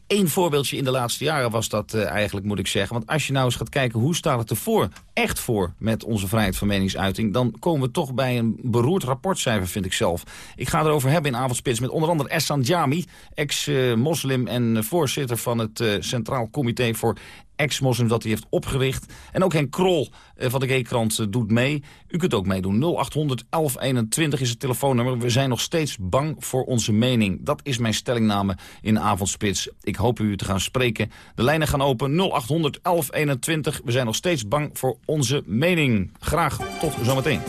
één voorbeeldje in de laatste jaren was dat uh, eigenlijk, moet ik zeggen. Want als je nou eens gaat kijken hoe staat het ervoor, echt voor met onze vrijheid van meningsuiting... dan komen we toch bij een beroerd rapportcijfer, vind ik zelf. Ik ga erover hebben in Avondspits met onder andere Essan Jami... ex-moslim en voorzitter van het Centraal Comité voor ex-moslims dat hij heeft opgericht. En ook Henk Krol eh, van de G-krant eh, doet mee. U kunt ook meedoen. 0800 1121 is het telefoonnummer. We zijn nog steeds bang voor onze mening. Dat is mijn stellingname in Avondspits. Ik hoop u te gaan spreken. De lijnen gaan open 0800 1121. We zijn nog steeds bang voor onze mening. Graag tot zometeen.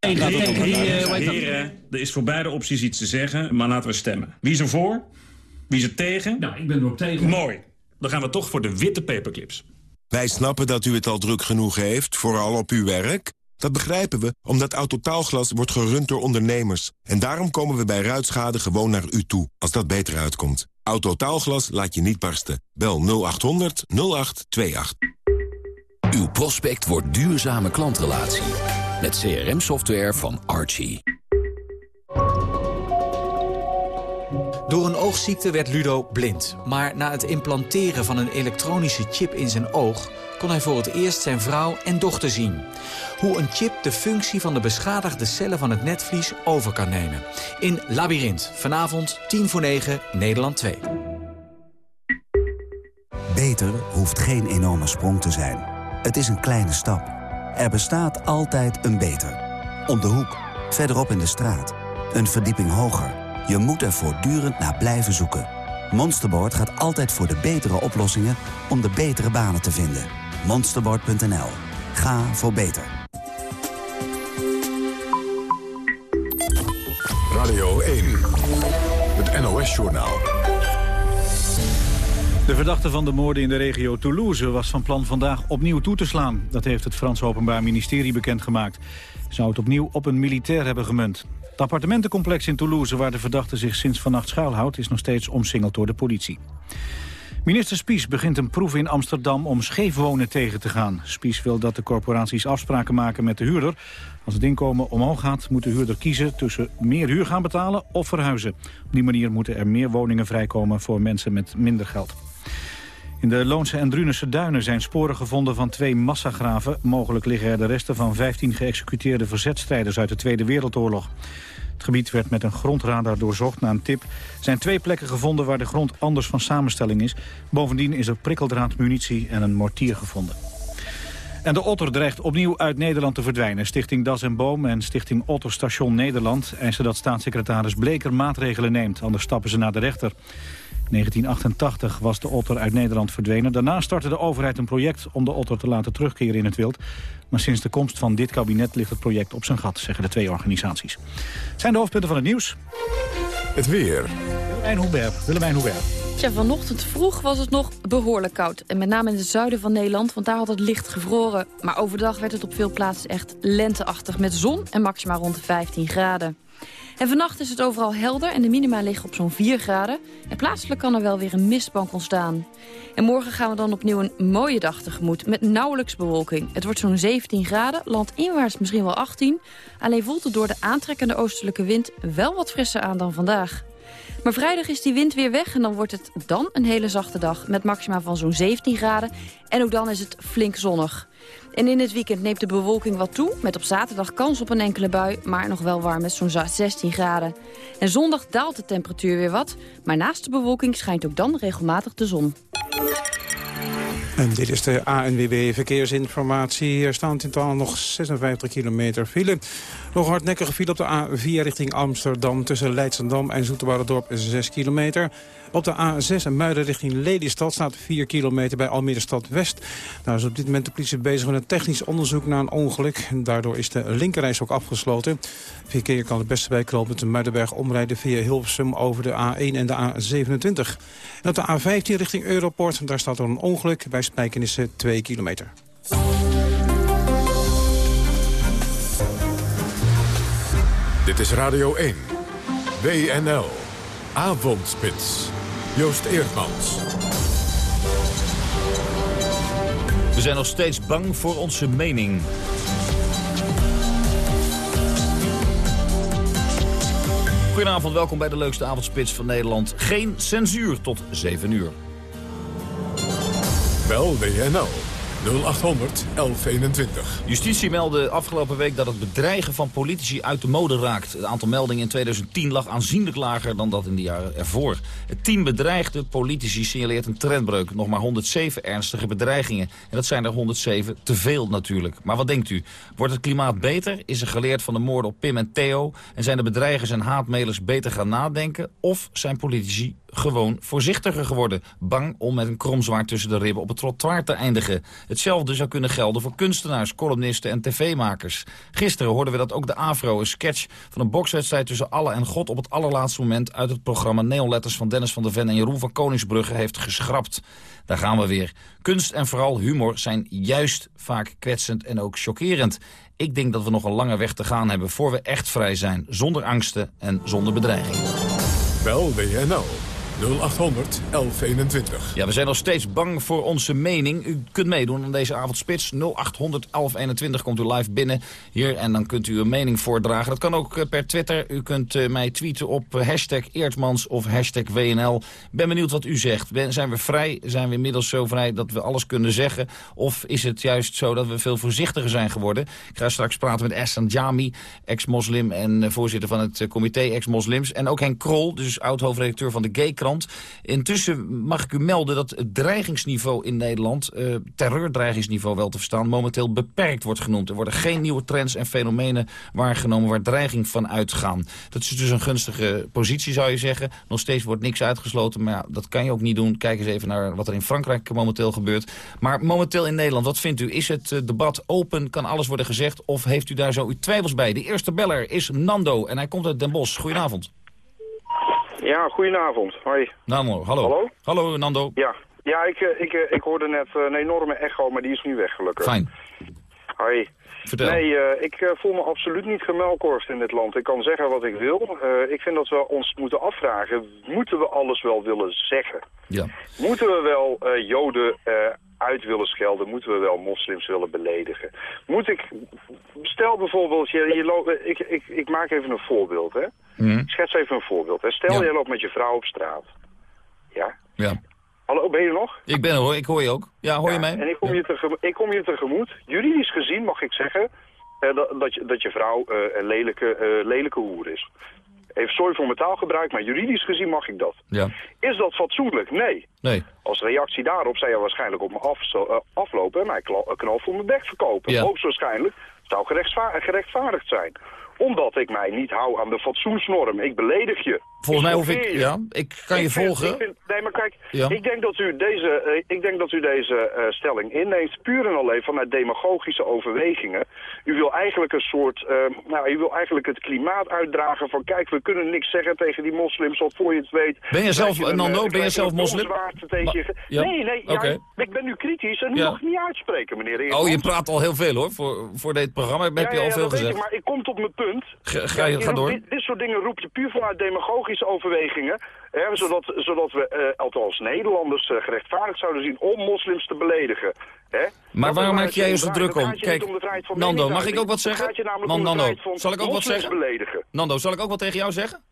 Heren, er is voor beide opties iets te zeggen, maar laten we stemmen. Wie is er voor? Wie is er tegen? Nou, ik ben er op tegen. Mooi. Dan gaan we toch voor de witte paperclips. Wij snappen dat u het al druk genoeg heeft, vooral op uw werk. Dat begrijpen we, omdat Autotaalglas wordt gerund door ondernemers. En daarom komen we bij ruitschade gewoon naar u toe, als dat beter uitkomt. Autotaalglas laat je niet barsten. Bel 0800 0828. Uw prospect wordt duurzame klantrelatie. Met CRM-software van Archie. Door een oogziekte werd Ludo blind. Maar na het implanteren van een elektronische chip in zijn oog... kon hij voor het eerst zijn vrouw en dochter zien. Hoe een chip de functie van de beschadigde cellen van het netvlies over kan nemen. In Labyrinth, vanavond 10 voor 9, Nederland 2. Beter hoeft geen enorme sprong te zijn. Het is een kleine stap. Er bestaat altijd een beter. Om de hoek, verderop in de straat. Een verdieping hoger. Je moet er voortdurend naar blijven zoeken. Monsterboard gaat altijd voor de betere oplossingen om de betere banen te vinden. Monsterboard.nl. Ga voor beter. Radio 1. Het NOS-journaal. De verdachte van de moorden in de regio Toulouse was van plan vandaag opnieuw toe te slaan. Dat heeft het Frans Openbaar Ministerie bekendgemaakt. Zou het opnieuw op een militair hebben gemunt. Het appartementencomplex in Toulouse, waar de verdachte zich sinds vannacht schuilhoudt... is nog steeds omsingeld door de politie. Minister Spies begint een proef in Amsterdam om scheefwonen tegen te gaan. Spies wil dat de corporaties afspraken maken met de huurder. Als het inkomen omhoog gaat, moet de huurder kiezen tussen meer huur gaan betalen of verhuizen. Op die manier moeten er meer woningen vrijkomen voor mensen met minder geld. In de Loonse en Drunense duinen zijn sporen gevonden van twee massagraven. Mogelijk liggen er de resten van 15 geëxecuteerde verzetstrijders uit de Tweede Wereldoorlog. Het gebied werd met een grondradar doorzocht na een tip. Er zijn twee plekken gevonden waar de grond anders van samenstelling is. Bovendien is er prikkeldraad, munitie en een mortier gevonden. En de Otter dreigt opnieuw uit Nederland te verdwijnen. Stichting Das en Boom en Stichting Otter Station Nederland... eisen dat staatssecretaris Bleker maatregelen neemt. Anders stappen ze naar de rechter. 1988 was de otter uit Nederland verdwenen. Daarna startte de overheid een project om de otter te laten terugkeren in het wild. Maar sinds de komst van dit kabinet ligt het project op zijn gat, zeggen de twee organisaties. Het zijn de hoofdpunten van het nieuws. Het weer. Willemijn Hubert. Willemijn Hubert. Tja, vanochtend vroeg was het nog behoorlijk koud. En met name in het zuiden van Nederland, want daar had het licht gevroren. Maar overdag werd het op veel plaatsen echt lenteachtig met zon en maximaal rond de 15 graden. En vannacht is het overal helder en de minima liggen op zo'n 4 graden. En plaatselijk kan er wel weer een mistbank ontstaan. En morgen gaan we dan opnieuw een mooie dag tegemoet met nauwelijks bewolking. Het wordt zo'n 17 graden, landinwaarts misschien wel 18. Alleen voelt het door de aantrekkende oostelijke wind wel wat frisser aan dan vandaag. Maar vrijdag is die wind weer weg en dan wordt het dan een hele zachte dag... met maxima van zo'n 17 graden en ook dan is het flink zonnig. En in het weekend neemt de bewolking wat toe... met op zaterdag kans op een enkele bui, maar nog wel warm met zo'n 16 graden. En zondag daalt de temperatuur weer wat... maar naast de bewolking schijnt ook dan regelmatig de zon. En dit is de ANWB Verkeersinformatie. Er staan in totaal nog 56 kilometer file. Nog hardnekkige file op de A4 richting Amsterdam... tussen Leidsendam en Zoeterwoudendorp 6 kilometer. Op de A6 en Muiden richting Lelystad staat 4 kilometer bij Almere Stad West. Daar is op dit moment de politie bezig met een technisch onderzoek naar een ongeluk. Daardoor is de linkerreis ook afgesloten. Verkeer kan het beste bij met de Muidenberg omrijden via Hilversum over de A1 en de A27. En op de A15 richting Europort, daar staat er een ongeluk bij Spijkenissen 2 kilometer. Dit is Radio 1. WNL. Avondspits. Joost Eerdmans. We zijn nog steeds bang voor onze mening. Goedenavond, welkom bij de leukste avondspits van Nederland. Geen censuur tot 7 uur. Bel WNL 0800 1121. Justitie meldde afgelopen week dat het bedreigen van politici uit de mode raakt. Het aantal meldingen in 2010 lag aanzienlijk lager dan dat in de jaren ervoor. Het team bedreigde politici signaleert een trendbreuk. Nog maar 107 ernstige bedreigingen. En dat zijn er 107 te veel natuurlijk. Maar wat denkt u? Wordt het klimaat beter? Is er geleerd van de moorden op Pim en Theo? En zijn de bedreigers en haatmelers beter gaan nadenken? Of zijn politici gewoon voorzichtiger geworden. Bang om met een kromzwaard tussen de ribben op het trottoir te eindigen. Hetzelfde zou kunnen gelden voor kunstenaars, columnisten en tv-makers. Gisteren hoorden we dat ook de AVRO een sketch van een bokswedstrijd tussen alle en God op het allerlaatste moment uit het programma Neonletters van Dennis van der Ven en Jeroen van Koningsbrugge heeft geschrapt. Daar gaan we weer. Kunst en vooral humor zijn juist vaak kwetsend en ook chockerend. Ik denk dat we nog een lange weg te gaan hebben voor we echt vrij zijn. Zonder angsten en zonder bedreiging. Bel WNL 0800 1121. Ja, we zijn nog steeds bang voor onze mening. U kunt meedoen aan deze avondspits. 0800 1121 komt u live binnen hier en dan kunt u uw mening voordragen. Dat kan ook eh, per Twitter. U kunt uh, mij tweeten op uh, hashtag Eertmans of hashtag WNL. Ben benieuwd wat u zegt. Zijn we vrij? Zijn we inmiddels zo vrij dat we alles kunnen zeggen? Of is het juist zo dat we veel voorzichtiger zijn geworden? Ik ga straks praten met Essan Jami, ex-moslim en voorzitter van het comité ex-moslims. En ook Henk Krol, dus oud-hoofdredacteur van de Gay Intussen mag ik u melden dat het dreigingsniveau in Nederland... Uh, terreurdreigingsniveau wel te verstaan, momenteel beperkt wordt genoemd. Er worden geen nieuwe trends en fenomenen waargenomen waar dreiging van uitgaan. Dat is dus een gunstige positie, zou je zeggen. Nog steeds wordt niks uitgesloten, maar ja, dat kan je ook niet doen. Kijk eens even naar wat er in Frankrijk momenteel gebeurt. Maar momenteel in Nederland, wat vindt u? Is het uh, debat open? Kan alles worden gezegd? Of heeft u daar zo uw twijfels bij? De eerste beller is Nando en hij komt uit Den Bosch. Goedenavond. Ja, goedenavond. Hoi. Nando, hallo. Hallo? Hallo, Nando. Ja, ja ik, ik, ik hoorde net een enorme echo, maar die is nu weg, gelukkig. Fijn. Hoi. Vertel. Nee, uh, ik uh, voel me absoluut niet gemelkorst in dit land. Ik kan zeggen wat ik wil. Uh, ik vind dat we ons moeten afvragen, moeten we alles wel willen zeggen? Ja. Moeten we wel joden uit willen schelden? Moeten we wel moslims willen beledigen? Moet ik... Stel bijvoorbeeld, je, je loopt, ik, ik, ik maak even een voorbeeld, hè? Mm. Ik schets even een voorbeeld. Hè. Stel, Ja. je loopt met je vrouw op straat. Ja? Ja. Hallo, ben je er nog? Ik ben er hoor, ik hoor je ook. Ja, hoor je mij? En ik kom, je tegemoet, ik kom je tegemoet. Juridisch gezien mag ik zeggen eh, dat, dat, je, dat je vrouw eh, een lelijke, eh, lelijke hoer is. Even sorry voor mijn taalgebruik, maar juridisch gezien mag ik dat. Ja. Is dat fatsoenlijk? Nee. Nee. Als reactie daarop zou je waarschijnlijk op me af, zo- eh, aflopen en mij knal voor mijn bek verkopen. Ja. Hoogstwaarschijnlijk zou gerechtva- gerechtvaardigd zijn. Omdat ik mij niet hou aan de fatsoensnorm. Ik beledig je. Volgens mij hoef ik... Ja, ik kan je vind- volgen. vind- nee, maar kijk, Ja. ik denk dat u deze, eh, ik denk dat u deze eh, stelling inneemt puur en alleen vanuit demagogische overwegingen. U wil eigenlijk een soort, eh, nou, u wil eigenlijk het klimaat uitdragen van kijk, we kunnen niks zeggen tegen die moslims, want voor je het weet... Ben je zelf, een, Nando, ben je zelf moslim? tegen ja. Nee, nee, ja, Oké. ik ben nu kritisch en u mag niet uitspreken, meneer Oh, je praat al heel veel hoor, voor, voor dit programma heb je al veel gezegd. ik, maar ik kom tot mijn punt. Ga- ga je- Ja, ga door. Dit, dit soort dingen roep je puur vanuit demagogische overwegingen. Hè, zodat, zodat we, eh, althans Nederlanders, eh, gerechtvaardigd zouden zien om moslims te beledigen. Hè? Maar Want waarom maak jij je zo druk om? Kijk, om Nando, mag ik ook wat zeggen? Man, Nando, zal ik ook wat zeggen? beledigen. Nando, zal ik ook wat tegen jou zeggen?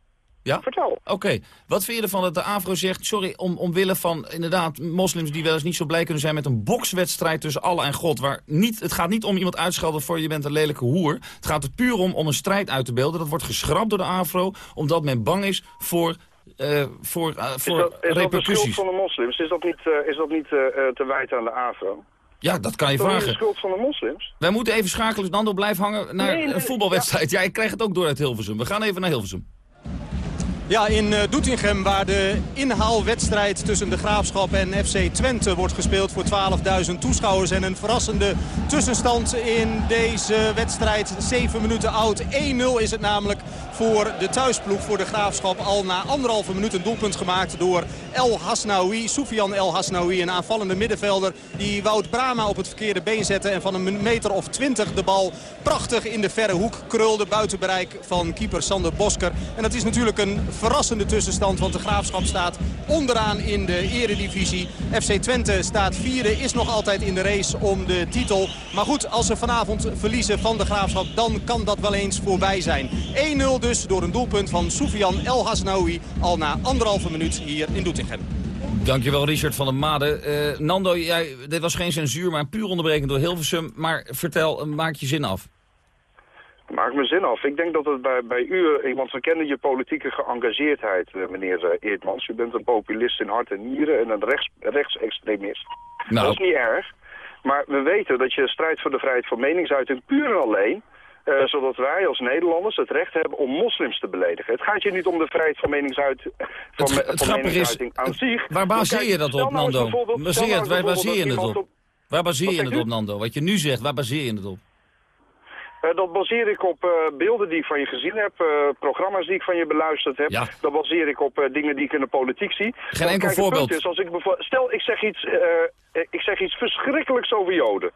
Ja? Vertel. Oké. Wat vind je ervan dat de AVRO zegt, sorry, om, omwille van inderdaad moslims die wel eens niet zo blij kunnen zijn met een bokswedstrijd tussen Allah en God. Waar niet, het gaat niet om iemand uitschelden voor je bent een lelijke hoer. Het gaat er puur om om een strijd uit te beelden. Dat wordt geschrapt door de AVRO omdat men bang is voor, eh, voor, eh, Is voor dat, is dat de schuld van de moslims? Is dat niet, eh, is dat niet te wijten aan de AVRO? Ja, dat kan je Is dat niet de vragen. schuld van de moslims? Wij moeten even schakelen, dus Nando blijf hangen naar Nee, nee, een voetbalwedstrijd. Ja, ik krijg het ook door uit Hilversum. We gaan even naar Hilversum. Ja, in eh, Doetinchem waar de inhaalwedstrijd tussen de Graafschap en FC Twente wordt gespeeld voor 12.000 toeschouwers. En een verrassende tussenstand in deze wedstrijd. 7 minuten oud. 1-0 is het namelijk voor de thuisploeg, voor de Graafschap. Al na anderhalve minuut een doelpunt gemaakt door El Hasnaoui. Soufian El Hasnaoui, een aanvallende middenvelder. Die Wout Brama op het verkeerde been zette. En van een meter of 20 de bal prachtig in de verre hoek krulde. Buiten bereik van keeper Sander Bosker. En dat is natuurlijk een verrassende tussenstand. Want de Graafschap staat onderaan in de eredivisie. FC Twente staat vierde, is nog altijd in de race om de titel. Maar goed, als ze vanavond verliezen van de Graafschap... dan kan dat wel eens voorbij zijn. 1-0 dus door een doelpunt van Soufian El Hasnaoui... al na anderhalve minuut hier in Doetinchem. Dankjewel Richard van der Made. Uh, Nando, jij, dit was geen censuur, maar puur onderbreken door Hilversum. Maar vertel, maak je zin af. Maak mijn zin af. Ik denk dat het bij, bij u, eh, want we kennen je politieke geëngageerdheid, eh, meneer Eertmans. U bent een populist in hart en nieren en een rechts, rechtsextremist. Nou. Dat is niet erg. Maar we weten dat je strijdt voor de vrijheid van meningsuiting puur en alleen uh, zodat wij als Nederlanders het recht hebben om moslims te beledigen. Het gaat je niet om de vrijheid van, meningsuit, van, het, van meningsuiting is, aan zich. Waar baseer je dat op, nou Nando? Nou waar baseer je het op? Waar baseer je het op, Nando? Wat je nu zegt, waar baseer je het op? Uh, dat baseer ik op uh, beelden die ik van je gezien heb, uh, programma's die ik van je beluisterd heb. Ja. Dat baseer ik op dingen die ik in de politiek zie. Geen enkel kijk, voorbeeld. Is, als ik stel, ik zeg, iets, ik zeg iets verschrikkelijks over Joden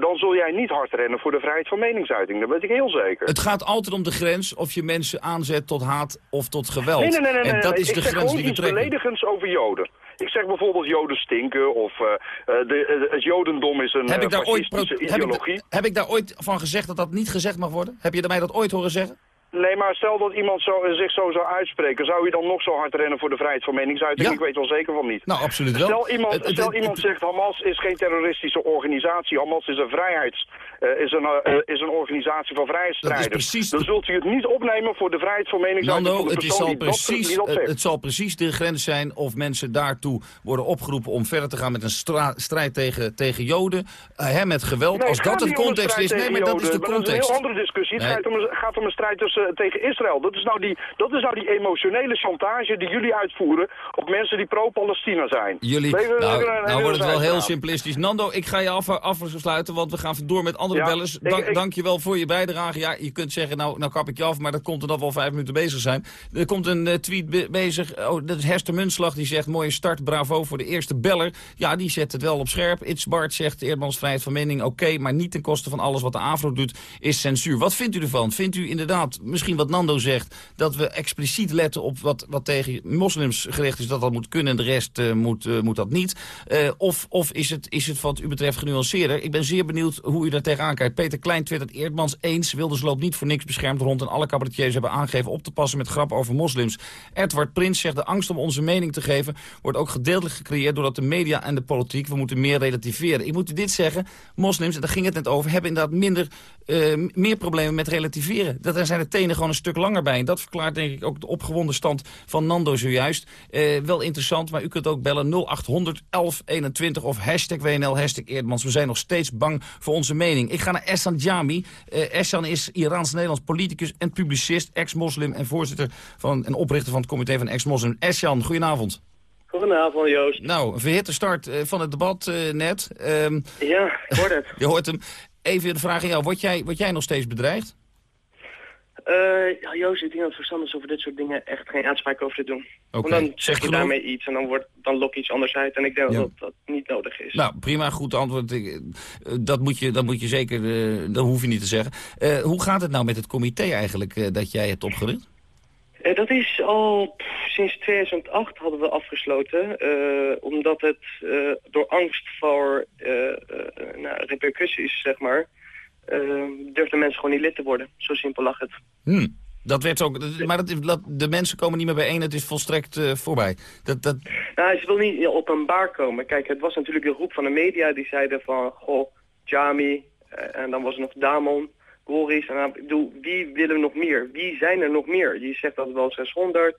dan zul jij niet hard rennen voor de vrijheid van meningsuiting. Dat weet ik heel zeker. Het gaat altijd om de grens of je mensen aanzet tot haat of tot geweld. Nee, nee, nee. nee en dat nee, is de ik grens die we iets trekken. beledigends over Joden. Ik zeg bijvoorbeeld Joden stinken of uh, de, het Jodendom is een heb ik daar ooit ideologie. Heb ik, heb ik daar ooit van gezegd dat dat niet gezegd mag worden? Heb je mij dat ooit horen zeggen? Nee, maar stel dat iemand zo, zich zo zou uitspreken, zou je dan nog zo hard rennen voor de vrijheid van meningsuiting? Ja. Ik weet wel zeker van niet. Nou, absoluut wel. Stel iemand, Het- het- stel het- iemand zegt Hamas is geen terroristische organisatie, Hamas is een vrijheids, eh, is, een, eh, is een organisatie van vrijheidsstrijders. Precies- Dan zult u het niet opnemen voor de vrijheid van meningsuiting de het, is zal precies, het, het zal precies de grens zijn of mensen daartoe worden opgeroepen om verder te gaan met een strijd tegen, tegen Joden. eh, hè, met geweld, Nee, als het dat een context is. Nee, maar dat is de. Maar Dat is context. een heel andere discussie. Het gaat om, gaat om een strijd tussen, tegen Israël. Dat is, nou die, dat is nou die emotionele chantage die jullie uitvoeren op mensen die pro-Palestina zijn. Jullie, nou, nou wordt het we- wel heel simplistisch. Nando, ik ga je af, afsluiten, want we gaan door met andere Ja, bellers. Dank, ik- dank je wel voor je bijdrage. Ja, je kunt zeggen, nou, nou kap ik je af, maar dat komt omdat we al vijf minuten bezig zijn. Er komt een eh, tweet be- bezig. Oh, dat is Hester Munslag, die zegt, mooie start, bravo voor de eerste beller. Ja, die zet het wel op scherp. It's Bart zegt, Eerdmans vrijheid van mening, oké, maar niet ten koste van alles wat de AVRO doet, is censuur. Wat vindt u ervan? Vindt u inderdaad, misschien wat Nando zegt, dat we expliciet letten op wat, wat tegen moslims gericht is, dat dat moet kunnen en de rest eh, moet, eh, moet dat niet? Eh, of of is, het, is het wat u betreft genuanceerder? Ik ben zeer benieuwd hoe u daar tegenaan kijkt. Peter Klein twittert Eerdmans eens, Wilders loopt niet voor niks beschermd rond... en alle cabaretiers hebben aangegeven op te passen met grappen over moslims. Edward Prins zegt de angst om onze mening te geven... wordt ook gedeeltelijk gecreëerd doordat de media en de politiek... we moeten meer relativeren. Ik moet u dit zeggen, moslims, en daar ging het net over... hebben inderdaad minder, meer problemen met relativeren. Dat, zijn tenen gewoon een stuk langer bij. En dat verklaart denk ik ook de opgewonden stand van Nando zojuist. Eh, wel interessant, maar u kunt ook bellen 0800 1121 of hashtag WNL, hashtag Eerdmans. We zijn nog steeds bang voor onze mening. Ik ga naar Essan Jami. Eh Essan is Iraans-Nederlands politicus en publicist, ex-moslim... en voorzitter van, en oprichter van het comité van ex-moslim. Essan, goedenavond. Goedenavond, Joost. Nou, een verhitte start eh, van het debat eh, net. Ehm, Ja, ik hoor het. (laughs) je hoort hem. Even de vraag aan jou. Word jij, word jij nog steeds bedreigd? Eh, ja, Joost, ik denk dat het verstandig is over dit soort dingen echt geen uitspraak over te doen. Want dan Zeg je daarmee iets en dan, wordt, dan lok je iets anders uit. En ik denk Ja. dat dat niet nodig is. Nou, prima, goed antwoord. Eh, dat, moet je, dat moet je zeker, eh, dat hoef je niet te zeggen. Hoe gaat het nou met het comité eigenlijk dat jij hebt opgericht? Dat is al pff, sinds 2008 hadden we afgesloten. omdat het door angst voor eh, nou, repercussies, zeg maar... eh, durfden mensen gewoon niet lid te worden. Zo simpel lag het. Hm. Dat werd ook, maar dat, de mensen komen niet meer bijeen, het is volstrekt eh, voorbij. Dat, dat, Nou, ze wil niet openbaar komen. Kijk, het was natuurlijk de groep van de media die zeiden van... Goh, Jami, eh, en dan was er nog Damon, Goris. En dan, bedoel, wie willen we nog meer? Wie zijn er nog meer? Je zegt dat het wel 600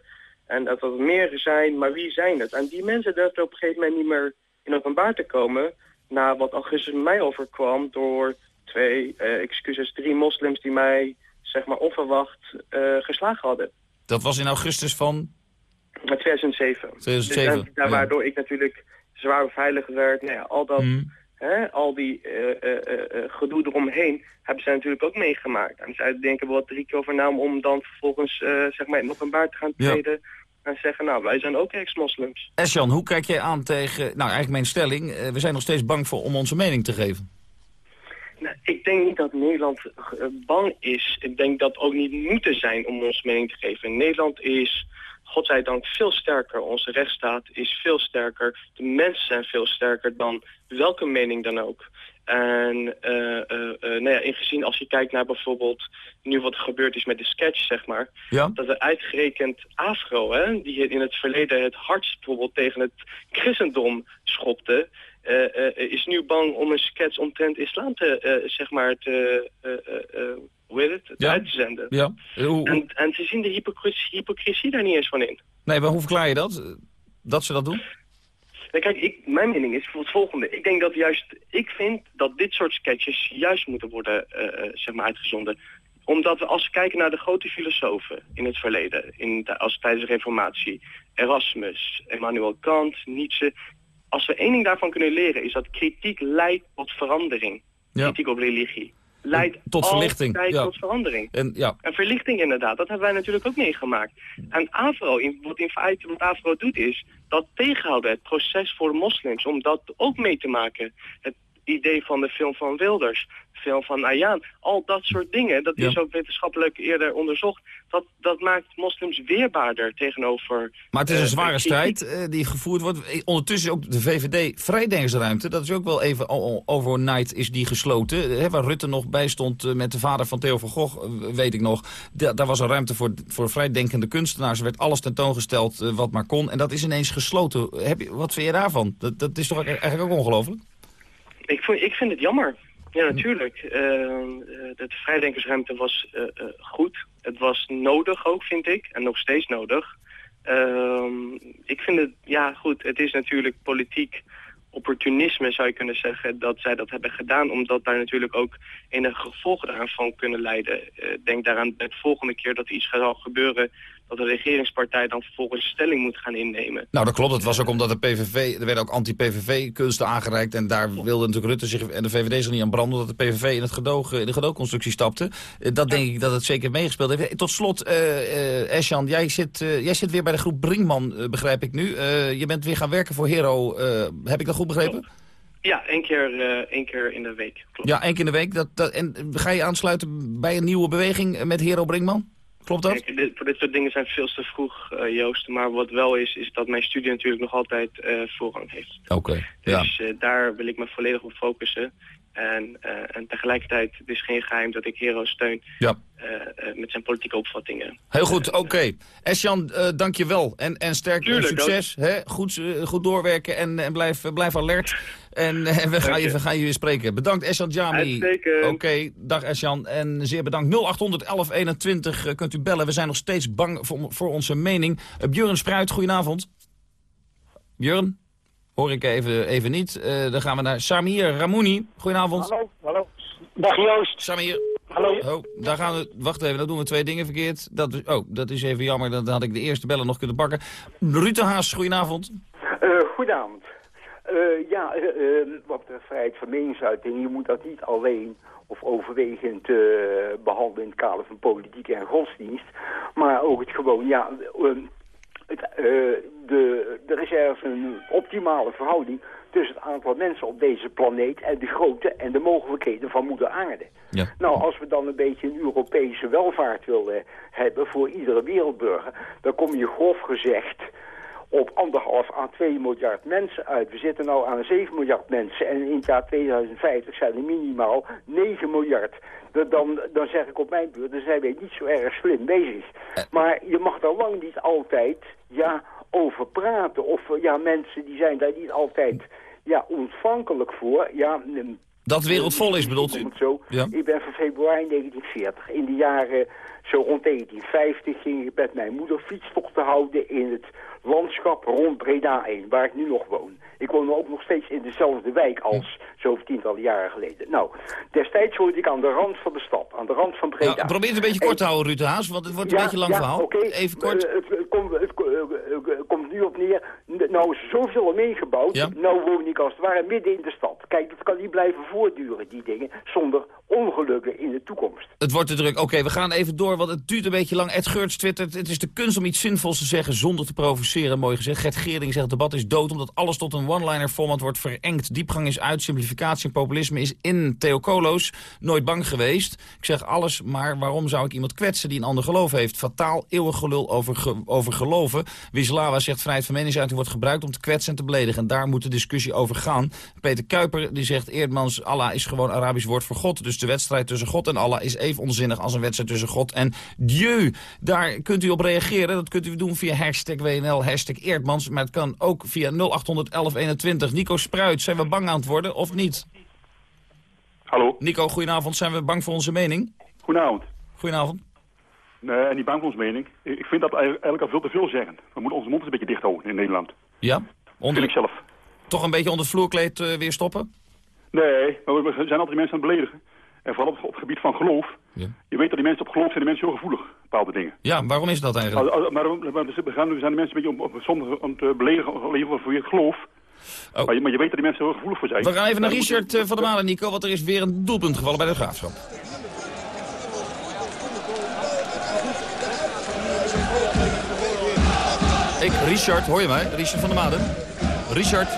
en dat er meer zijn, maar wie zijn het? En die mensen durfden op een gegeven moment niet meer in openbaar te komen... na wat augustus mij overkwam door twee, eh, excuses, drie moslims die mij, zeg maar, onverwacht eh, geslagen hadden. dat was in augustus van... Maar 2007. 2007, Dus, ja. waardoor ik natuurlijk zwaar beveiligd werd. Nou ja, al dat, Hmm. hè, al die eh, eh, eh, eh, gedoe eromheen hebben zij natuurlijk ook meegemaakt. En zij denken wel drie keer over na om dan vervolgens eh, zeg maar in openbaar te gaan Ja. treden. En zeggen, nou, wij zijn ook ex-moslims. Esjan, hoe kijk jij aan tegen, nou eigenlijk mijn stelling... eh, we zijn nog steeds bang voor om onze mening te geven. Nou, ik denk niet dat Nederland eh, bang is. Ik denk dat ook niet moeten zijn om ons mening te geven. Nederland is godzijdank veel sterker. Onze rechtsstaat is veel sterker. De mensen zijn veel sterker dan welke mening dan ook. En uh, uh, nou ja, ingezien als je kijkt naar bijvoorbeeld nu wat er gebeurd is met de sketch, zeg maar. Ja? Dat er uitgerekend Afro, hè, die in het verleden het hardst bijvoorbeeld tegen het christendom schopte, is nu bang om een sketch omtrent islam te, zeg maar, te, hoe heet het, ja. uit te zenden. Ja. En, en ze zien de hypocrisie, hypocrisie daar niet eens van in. Nee, maar hoe verklaar je dat? Dat ze dat doen? Kijk, ik, mijn mening is het volgende. Ik denk dat juist, ik vind dat dit soort sketches juist moeten worden uh, zeg maar uitgezonden. Omdat we als we kijken naar de grote filosofen in het verleden, in, als tijdens de reformatie, Erasmus, Emmanuel Kant, Nietzsche. Als we één ding daarvan kunnen leren is dat kritiek leidt tot verandering. Ja. Kritiek op religie. Leidt tot verlichting. Ja. tot verandering. En, ja. en verlichting inderdaad, dat hebben wij natuurlijk ook meegemaakt. En AVRO, in, wat in feite wat AVRO doet is, dat tegenhouden, het proces voor moslims, om dat ook mee te maken. Het idee van de film van Wilders, de film van Ayaan, al dat soort dingen, dat is ook wetenschappelijk eerder onderzocht, dat, dat maakt moslims weerbaarder tegenover... Maar het is een uh, zware strijd uh, die gevoerd wordt. Ondertussen ook de VVD vrijdenksruimte, dat is ook wel even overnight is die gesloten. He, waar Rutte nog bij stond met de vader van Theo van Gogh, weet ik nog. Da daar was een ruimte voor, voor vrijdenkende kunstenaars. Er werd alles tentoongesteld wat maar kon. En dat is ineens gesloten. Heb je, wat vind je daarvan? Dat, dat is toch eigenlijk ook ongelooflijk? Ik, vond, ik vind het jammer. Ja, natuurlijk. Uh, de vrijdenkersruimte was uh, uh, goed. Het was nodig ook, vind ik. En nog steeds nodig. Ehm, ik vind het, ja goed, het is natuurlijk politiek opportunisme, zou je kunnen zeggen, dat zij dat hebben gedaan. Omdat daar natuurlijk ook enige gevolgen aan van kunnen leiden. denk daaraan de volgende keer dat er iets zal gebeuren dat de regeringspartij dan vervolgens stelling moet gaan innemen. Nou, dat klopt. Het was ook omdat de PVV, er werden ook anti-PVV-kunsten aangereikt. En daar wilde natuurlijk Rutte zich en de VVD zich niet aan branden... omdat de PVV in, het gedoog, in de gedoogconstructie stapte. Dat denk ik dat het zeker meegespeeld heeft. Tot slot, uh, uh, Esjan, jij zit, uh, jij zit weer bij de groep Brinkman, begrijp ik nu. je bent weer gaan werken voor Hero. heb ik dat goed begrepen? Ja, één keer, één keer in de week. Klopt. Ja, één keer in de week. Dat, dat, en ga je aansluiten bij een nieuwe beweging met Hero Brinkman? Klopt dat? Kijk, dit, voor dit soort dingen zijn veel te vroeg, uh, Joost. Maar wat wel is, is dat mijn studie natuurlijk nog altijd uh, voorrang heeft. Oké, okay, Dus ja. uh, daar wil ik me volledig op focussen. En, en tegelijkertijd, het is geen geheim dat ik Hero steun ja. met zijn politieke opvattingen. Heel goed, oké. Okay. Esjan, dank je wel. En, en sterk succes. Hè? Goed, goed doorwerken en, en blijf, blijf alert. En we, gaan je, we gaan je weer spreken. Bedankt Esjan Jami. Oké, okay, dag Esjan. En zeer bedankt. 0800 1121 kunt u bellen. We zijn nog steeds bang voor, voor onze mening. Björn Spruit, goedenavond. Björn? Hoor ik even, even niet. Uh, dan gaan we naar Samir Ramouni. Goedenavond. Hallo, hallo. Dag Joost. Samir. Hallo. Oh, daar gaan we, wacht even, dan doen we twee dingen verkeerd. Dat, oh, dat is even jammer. Dan had ik de eerste bellen nog kunnen pakken. Ruud Haas, goedenavond. Uh, goedenavond. Uh, ja, wat betreft vrijheid van meningsuiting, je moet dat niet alleen of overwegend behandelen in het kader van politiek en godsdienst, maar ook het gewoon, ja, het, de, er is ergens een optimale verhouding tussen het aantal mensen op deze planeet en de grootte en de mogelijkheden van moeder aarde. Ja. Nou, als we dan een beetje een Europese welvaart willen hebben voor iedere wereldburger, dan kom je grof gezegd op anderhalf à 2 miljard mensen uit. We zitten nu aan 7 miljard mensen en in het jaar 2050 zijn er minimaal 9 miljard. Dan, dan zeg ik op mijn beurt, dan zijn wij niet zo erg slim bezig. Maar je mag daar lang niet altijd ja, over praten. Of ja, mensen die zijn daar niet altijd ja, ontvankelijk voor. Ja, dat wereldvol is, bedoelt u? Zo. Ja. Ik ben van februari 1940. In de jaren zo rond 1950 ging ik met mijn moeder fietstochten houden in het landschap rond Breda 1, waar ik nu nog woon. Ik woon ook nog steeds in dezelfde wijk als zo'n tientallen jaren geleden. Nou, destijds woonde ik aan de rand van de stad, aan de rand van Breda. Ja, probeer het een beetje kort te houden, Ruud Haas, want het wordt een ja, beetje lang ja, verhaal. Okay. Even kort. Uh, het, komt, het uh, komt nu op neer, nou is er zoveel omheen gebouwd, ja. nou woon ik als het ware midden in de stad. Kijk, dat kan niet blijven voortduren, die dingen, zonder ongelukken in de toekomst. Het wordt te druk. Oké, okay, we gaan even door, want het duurt een beetje lang. Ed Geurts twittert, het is de kunst om iets zinvols te zeggen zonder te provoceren. Provoceren, mooi gezegd. Gert Gering zegt, het debat is dood omdat alles tot een one-liner format wordt verengd. Diepgang is uit, simplificatie en populisme is in. Theo Kolos, nooit bang geweest. Ik zeg alles, maar waarom zou ik iemand kwetsen die een ander geloof heeft? Fataal, eeuwig gelul over, over geloven. Wisława zegt, vrijheid van meningsuiting wordt gebruikt om te kwetsen en te beledigen. En daar moet de discussie over gaan. Peter Kuiper die zegt, Eerdmans, Allah is gewoon Arabisch woord voor God. Dus de wedstrijd tussen God en Allah is even onzinnig als een wedstrijd tussen God en Dieu. Daar kunt u op reageren. Dat kunt u doen via hashtag WNL, hashtag Eerdmans. Maar het kan ook via 0800 1121. Nico Spruit, zijn we bang aan het worden of niet? Hallo. Nico, goedenavond. Zijn we bang voor onze mening? Goedenavond. Goedenavond. Nee, en niet bang voor onze mening. Ik vind dat eigenlijk al veel te veel zeggen. We moeten onze mond een beetje dicht houden in Nederland. Ja? Onder... Vind ik zelf. Toch een beetje onder het vloerkleed uh, weer stoppen? Nee, maar we zijn altijd mensen aan het beledigen. En vooral op, op het gebied van geloof. Ja. Je weet dat die mensen op geloof zijn die mensen heel gevoelig, bepaalde dingen. Ja, waarom is dat eigenlijk? Maar, maar, maar we, gaan, we zijn de mensen een beetje op, soms aan het beledigen alleen voor je geloof. Oh. Maar, je, maar, je, weet dat die mensen heel gevoelig voor zijn. We gaan even naar Richard uh, van der Malen, Nico, want er is weer een doelpunt gevallen bij de Graafschap. Ik, Richard, hoor je mij? Richard van der Maden. Richard,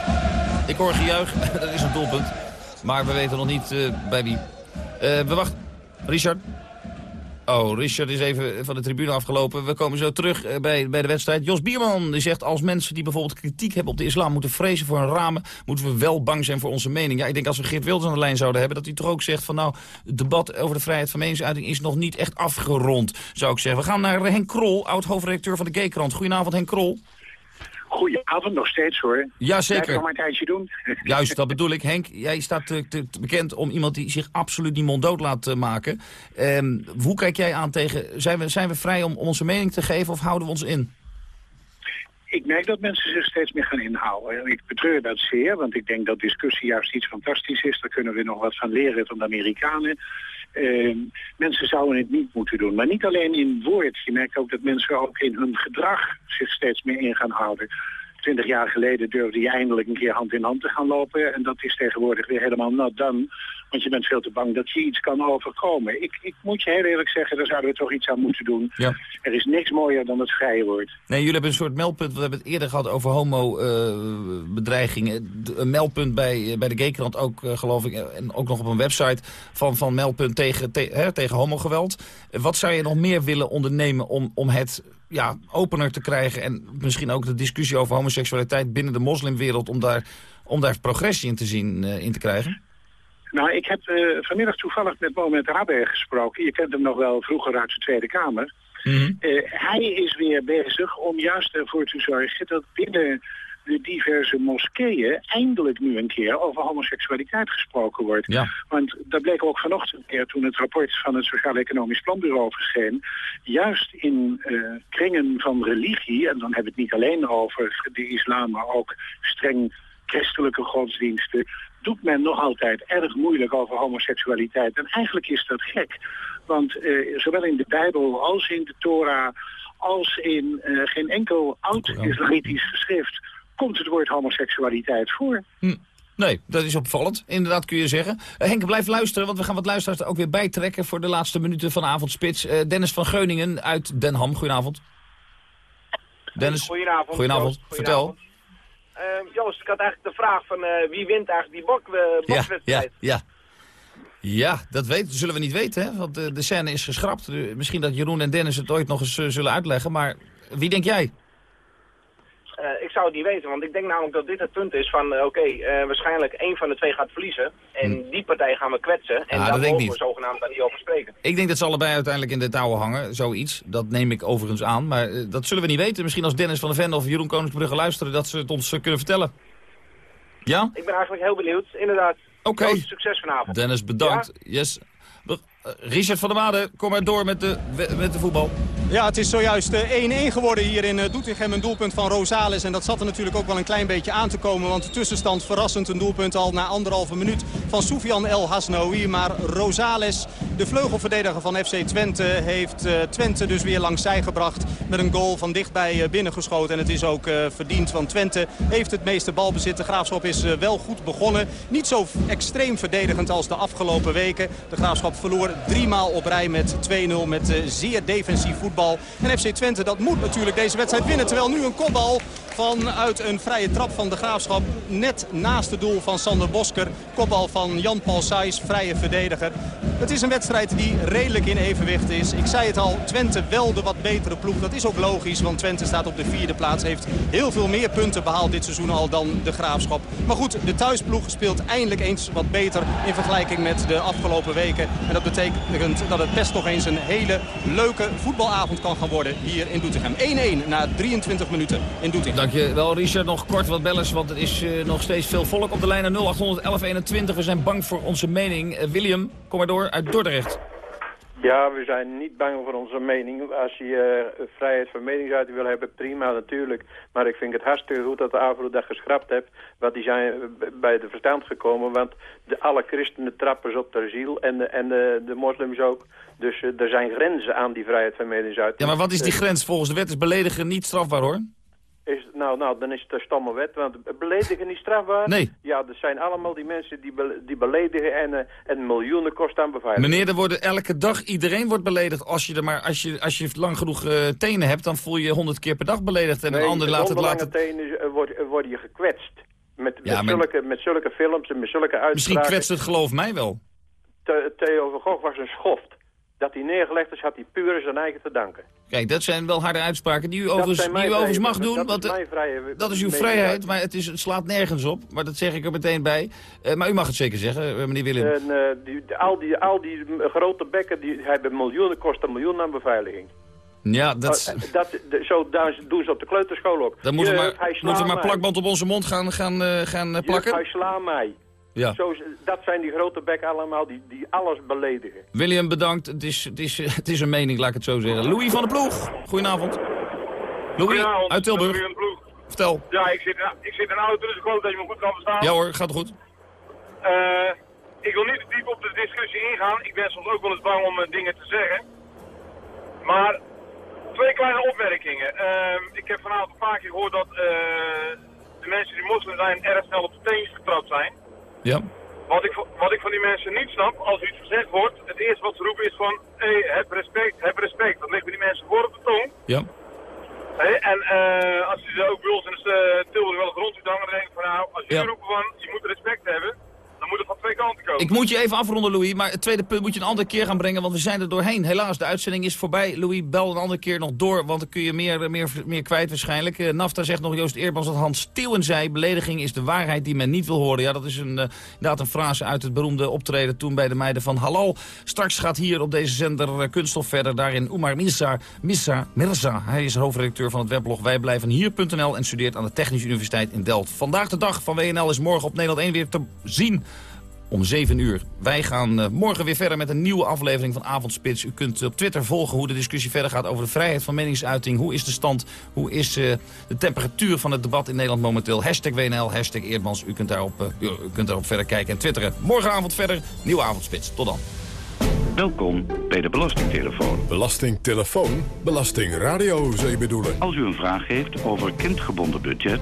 ik hoor gejuich. dat (laughs) is een doelpunt. Maar we weten nog niet uh, bij wie. Uh, we wachten. Richard? Oh, Richard is even van de tribune afgelopen. We komen zo terug uh, bij, bij de wedstrijd. Jos Bierman die zegt als mensen die bijvoorbeeld kritiek hebben op de islam... moeten vrezen voor een ramen, moeten we wel bang zijn voor onze mening. Ja, ik denk als we Geert Wilders aan de lijn zouden hebben... dat hij toch ook zegt van nou, het debat over de vrijheid van meningsuiting... is nog niet echt afgerond, zou ik zeggen. We gaan naar Henk Krol, oud-hoofdredacteur van de G-krant. Goedenavond, Henk Krol. Goedenavond nog steeds hoor. Jazeker. Blijf nog maar een tijdje doen. (laughs) Juist, dat bedoel ik. Henk, jij staat te, te, bekend om iemand die zich absoluut niet monddood laat uh, maken. Um, hoe kijk jij aan tegen... Zijn we, zijn we vrij om onze mening te geven of houden we ons in? Ik merk dat mensen zich steeds meer gaan inhouden. Ik betreur dat zeer, want ik denk dat discussie juist iets fantastisch is. Daar kunnen we nog wat van leren van de Amerikanen. Uh, mensen zouden het niet moeten doen. Maar niet alleen in woord. Je merkt ook dat mensen ook in hun gedrag zich steeds meer in gaan houden. Twintig jaar geleden durfde je eindelijk een keer hand in hand te gaan lopen. En dat is tegenwoordig weer helemaal not done. Want je bent veel te bang dat je iets kan overkomen. Ik, ik moet je heel eerlijk zeggen, daar zouden we toch iets aan moeten doen. Ja. Er is niks mooier dan het vrije woord. Nee, jullie hebben een soort meldpunt. We hebben het eerder gehad over homo-bedreigingen. een meldpunt bij, bij de Gaykrant ook, uh, geloof ik. En ook nog op een website van, van meldpunt tegen, te, hè, tegen homogeweld. Wat zou je nog meer willen ondernemen om, om het ja, opener te krijgen... en misschien ook de discussie over homoseksualiteit binnen de moslimwereld... om daar, om daar progressie in te zien uh, in te krijgen? Nou, ik heb uh, vanmiddag toevallig met Moment Raber gesproken. Je kent hem nog wel vroeger uit de Tweede Kamer. Mm -hmm. uh, hij is weer bezig om juist ervoor te zorgen dat binnen de diverse moskeeën eindelijk nu een keer over homoseksualiteit gesproken wordt. Ja. Want dat bleek ook vanochtend weer toen het rapport van het Sociaal-Economisch Planbureau verscheen. Juist in uh, kringen van religie, en dan hebben we het niet alleen over de islam, maar ook streng christelijke godsdiensten, doet men nog altijd erg moeilijk over homoseksualiteit. En eigenlijk is dat gek. Want uh, zowel in de Bijbel als in de Torah als in uh, geen enkel oud-islamitisch geschrift komt het woord homoseksualiteit voor. Hm. Nee, dat is opvallend. Inderdaad kun je zeggen. Uh, Henk, blijf luisteren, want we gaan wat luisteraars ook weer bijtrekken... voor de laatste minuten van Avondspits. Uh, Dennis van Geuningen uit Den Ham, goedenavond. Dennis, goedenavond. Goedenavond, vertel. Uh, Joost, ik had eigenlijk de vraag van uh, wie wint eigenlijk die bok, uh, bokwedstrijd? Ja, ja, ja. Ja, dat weten, zullen we niet weten, hè? want de, de scène is geschrapt. Misschien dat Jeroen en Dennis het ooit nog eens zullen uitleggen, maar wie denk jij? Ik zou het niet weten, want ik denk namelijk dat dit het punt is van, uh, oké, okay, uh, waarschijnlijk één van de twee gaat verliezen. En hm. die partij gaan we kwetsen en ja, daar mogen we zogenaamd dan niet over spreken. Ik denk dat ze allebei uiteindelijk in de touwen hangen, zoiets. Dat neem ik overigens aan, maar dat zullen we niet weten. Misschien als Dennis van der Vende of Jeroen Koningsbrugge luisteren, dat ze het ons kunnen vertellen. Ja? Ik ben eigenlijk heel benieuwd, inderdaad. Oké. Okay. Succes vanavond. Dennis, bedankt. Ja? Yes. Richard van der Made, kom maar door met de, met de voetbal. Ja, het is zojuist 1-1 geworden hier in Doetinchem. Een doelpunt van Rosales. En dat zat er natuurlijk ook wel een klein beetje aan te komen. Want de tussenstand verrassend een doelpunt al na anderhalve minuut van Soufian El Hasnaoui. Maar Rosales, de vleugelverdediger van FC Twente, heeft Twente dus weer langs zij gebracht. Met een goal van dichtbij binnengeschoten. En het is ook verdiend, want Twente heeft het meeste balbezit. De Graafschap is wel goed begonnen. Niet zo extreem verdedigend als de afgelopen weken. De Graafschap verloor drie maal op rij met 2-0 met zeer defensief voetbal. En FC Twente dat moet natuurlijk deze wedstrijd winnen. Terwijl nu een kopbal vanuit een vrije trap van de Graafschap. Net naast het doel van Sander Bosker. Kopbal van Jan-Paul Sais, vrije verdediger. Het is een wedstrijd die redelijk in evenwicht is. Ik zei het al, Twente wel de wat betere ploeg. Dat is ook logisch, want Twente staat op de vierde plaats. Heeft heel veel meer punten behaald dit seizoen al dan de Graafschap. Maar goed, de thuisploeg speelt eindelijk eens wat beter in vergelijking met de afgelopen weken. En dat betekent dat het best nog eens een hele leuke voetbalavond kan gaan worden hier in Doetinchem. 1-1 na 23 minuten in Doetinchem. Dankjewel Richard. Nog kort wat bellers, want er is uh, nog steeds veel volk op de lijn 0800 1121. We zijn bang voor onze mening. Uh, William, kom maar door uit Dordrecht. Ja, we zijn niet bang voor onze mening. Als je uh, vrijheid van meningsuiting wil hebben, prima natuurlijk. Maar ik vind het hartstikke goed dat de AVRO dat geschrapt heeft. Want die zijn bij de verstand gekomen. Want de, alle christenen trappen op ter ziel en de, en de, de moslims ook. Dus uh, er zijn grenzen aan die vrijheid van meningsuiting. Ja, maar wat is die grens? Volgens de wet is beledigen niet strafbaar hoor. Is, nou, nou, dan is het een stomme wet, want beledigen niet strafbaar? Nee. Ja, dat zijn allemaal die mensen die, be die beledigen en, uh, en miljoenen kosten aan beveiliging. Meneer, er worden elke dag, iedereen wordt beledigd. Als je, er maar, als je, als je lang genoeg uh, tenen hebt, dan voel je je honderd keer per dag beledigd. En nee, een ander laat het laten... tenen uh, word, word je gekwetst. Met, ja, met, maar... zulke, met zulke films en met zulke uitspraken. Misschien kwetst het geloof mij wel. The Theo van Gogh was een schoft. Dat hij neergelegd is, had hij puur zijn eigen te danken. Kijk, dat zijn wel harde uitspraken die u overigens, die u overigens mag doen. Dat want, is mijn vrije, dat is uw vrijheid, maar het, is, het slaat nergens op. Maar dat zeg ik er meteen bij. Uh, maar u mag het zeker zeggen, uh, meneer Willem. En, uh, die, al, die, al die grote bekken die hebben miljoenen, kosten miljoenen aan beveiliging. Ja, dat... Oh, dat zo doen ze op de kleuterschool ook. Dan moeten we maar, moeten we maar plakband op onze mond gaan, gaan, gaan plakken. hij sla mij. Ja. Zo, dat zijn die grote bekken allemaal die, die alles beledigen. William, bedankt. Het is, het, is, (laughs) het is een mening, laat ik het zo zeggen. Louis van de Ploeg, goedenavond. Louis, Goedenavond, uit Tilburg. Louis van de Ploeg. Vertel. Ja, ik zit, ik zit in een auto, dus ik hoop dat je me goed kan verstaan. Ja hoor, gaat goed. Uh, ik wil niet te diep op de discussie ingaan. Ik ben soms ook wel eens bang om uh, dingen te zeggen. Maar twee kleine opmerkingen. Uh, ik heb vanavond een paar keer gehoord dat de mensen die moslim zijn erg snel op de teentjes getrapt zijn. Ja. Wat ik, wat ik van die mensen niet snap, als iets gezegd wordt, het eerste wat ze roepen is van, hé, hey, heb respect, heb respect. Dat ligt bij die mensen voor op de tong. Ja. Hey, en uh, als je ze ook wil, dan is de Tilburg wel grond dan denk ik van, nou, als jullie ja. roepen van, je moet respect hebben, van twee kanten komen. Ik moet je even afronden, Louis, maar het tweede punt moet je een andere keer gaan brengen, want we zijn er doorheen. Helaas, de uitzending is voorbij. Louis, bel een andere keer nog door, want dan kun je meer, meer, meer kwijt waarschijnlijk. Uh, Nafta zegt nog, Joost Eerbans, dat Hans Steeuwen zei, belediging is de waarheid die men niet wil horen. Ja, dat is een, uh, inderdaad een frase uit het beroemde optreden toen bij de meiden van Halal. Straks gaat hier op deze zender uh, Kunststof verder, daarin Oemar Mirza, Mirza, Mirza. Hij is hoofdredacteur van het weblog wijblijvenhier.nl en studeert aan de Technische Universiteit in Delft. Vandaag de dag van WNL is morgen op Nederland 1 weer te zien om 7 uur. Wij gaan uh, morgen weer verder met een nieuwe aflevering van Avondspits. U kunt op Twitter volgen hoe de discussie verder gaat over de vrijheid van meningsuiting. Hoe is de stand? Hoe is uh, de temperatuur van het debat in Nederland momenteel? Hashtag WNL, hashtag Eerdmans. U kunt, daarop, uh, u kunt daarop verder kijken en twitteren. Morgenavond verder, nieuwe Avondspits. Tot dan. Welkom bij de Belastingtelefoon. Belastingtelefoon? Belastingradio, zou je bedoelen? Als u een vraag heeft over kindgebonden budget...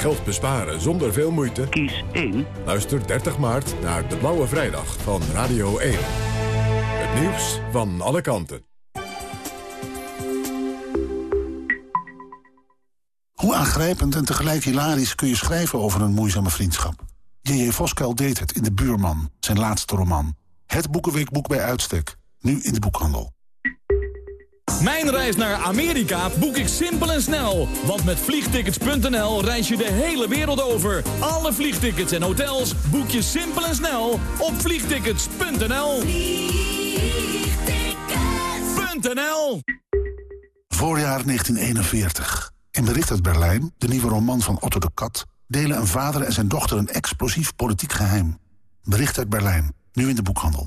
Geld besparen zonder veel moeite? Kies 1. Luister 30 maart naar De Blauwe Vrijdag van Radio 1. Het nieuws van alle kanten. Hoe aangrijpend en tegelijk hilarisch kun je schrijven over een moeizame vriendschap? J.J. Voskuil deed het in De Buurman, zijn laatste roman. Het boekenweekboek bij uitstek, nu in de boekhandel. Mijn reis naar Amerika boek ik simpel en snel. Want met vliegtickets.nl reis je de hele wereld over. Alle vliegtickets en hotels boek je simpel en snel op vliegtickets.nl. Vliegtickets.nl Voorjaar 1941. In Bericht uit Berlijn, de nieuwe roman van Otto de Kat... delen een vader en zijn dochter een explosief politiek geheim. Bericht uit Berlijn, nu in de boekhandel.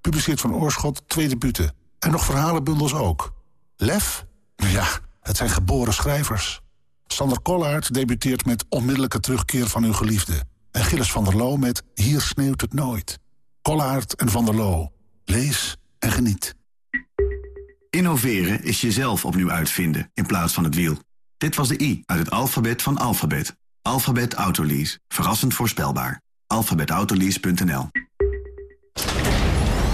publiceert Van Oorschot twee debuten. En nog verhalenbundels ook. Lef? Ja, het zijn geboren schrijvers. Sander Kollaert debuteert met Onmiddellijke terugkeer van uw geliefde. En Gilles van der Loo met Hier sneeuwt het nooit. Kollaert en van der Loo. Lees en geniet. Innoveren is jezelf opnieuw uitvinden in plaats van het wiel. Dit was de I uit het alfabet van alfabet. Alphabet Autolease. Verrassend voorspelbaar. alphabetautolease.nl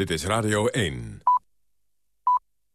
Dit is Radio 1.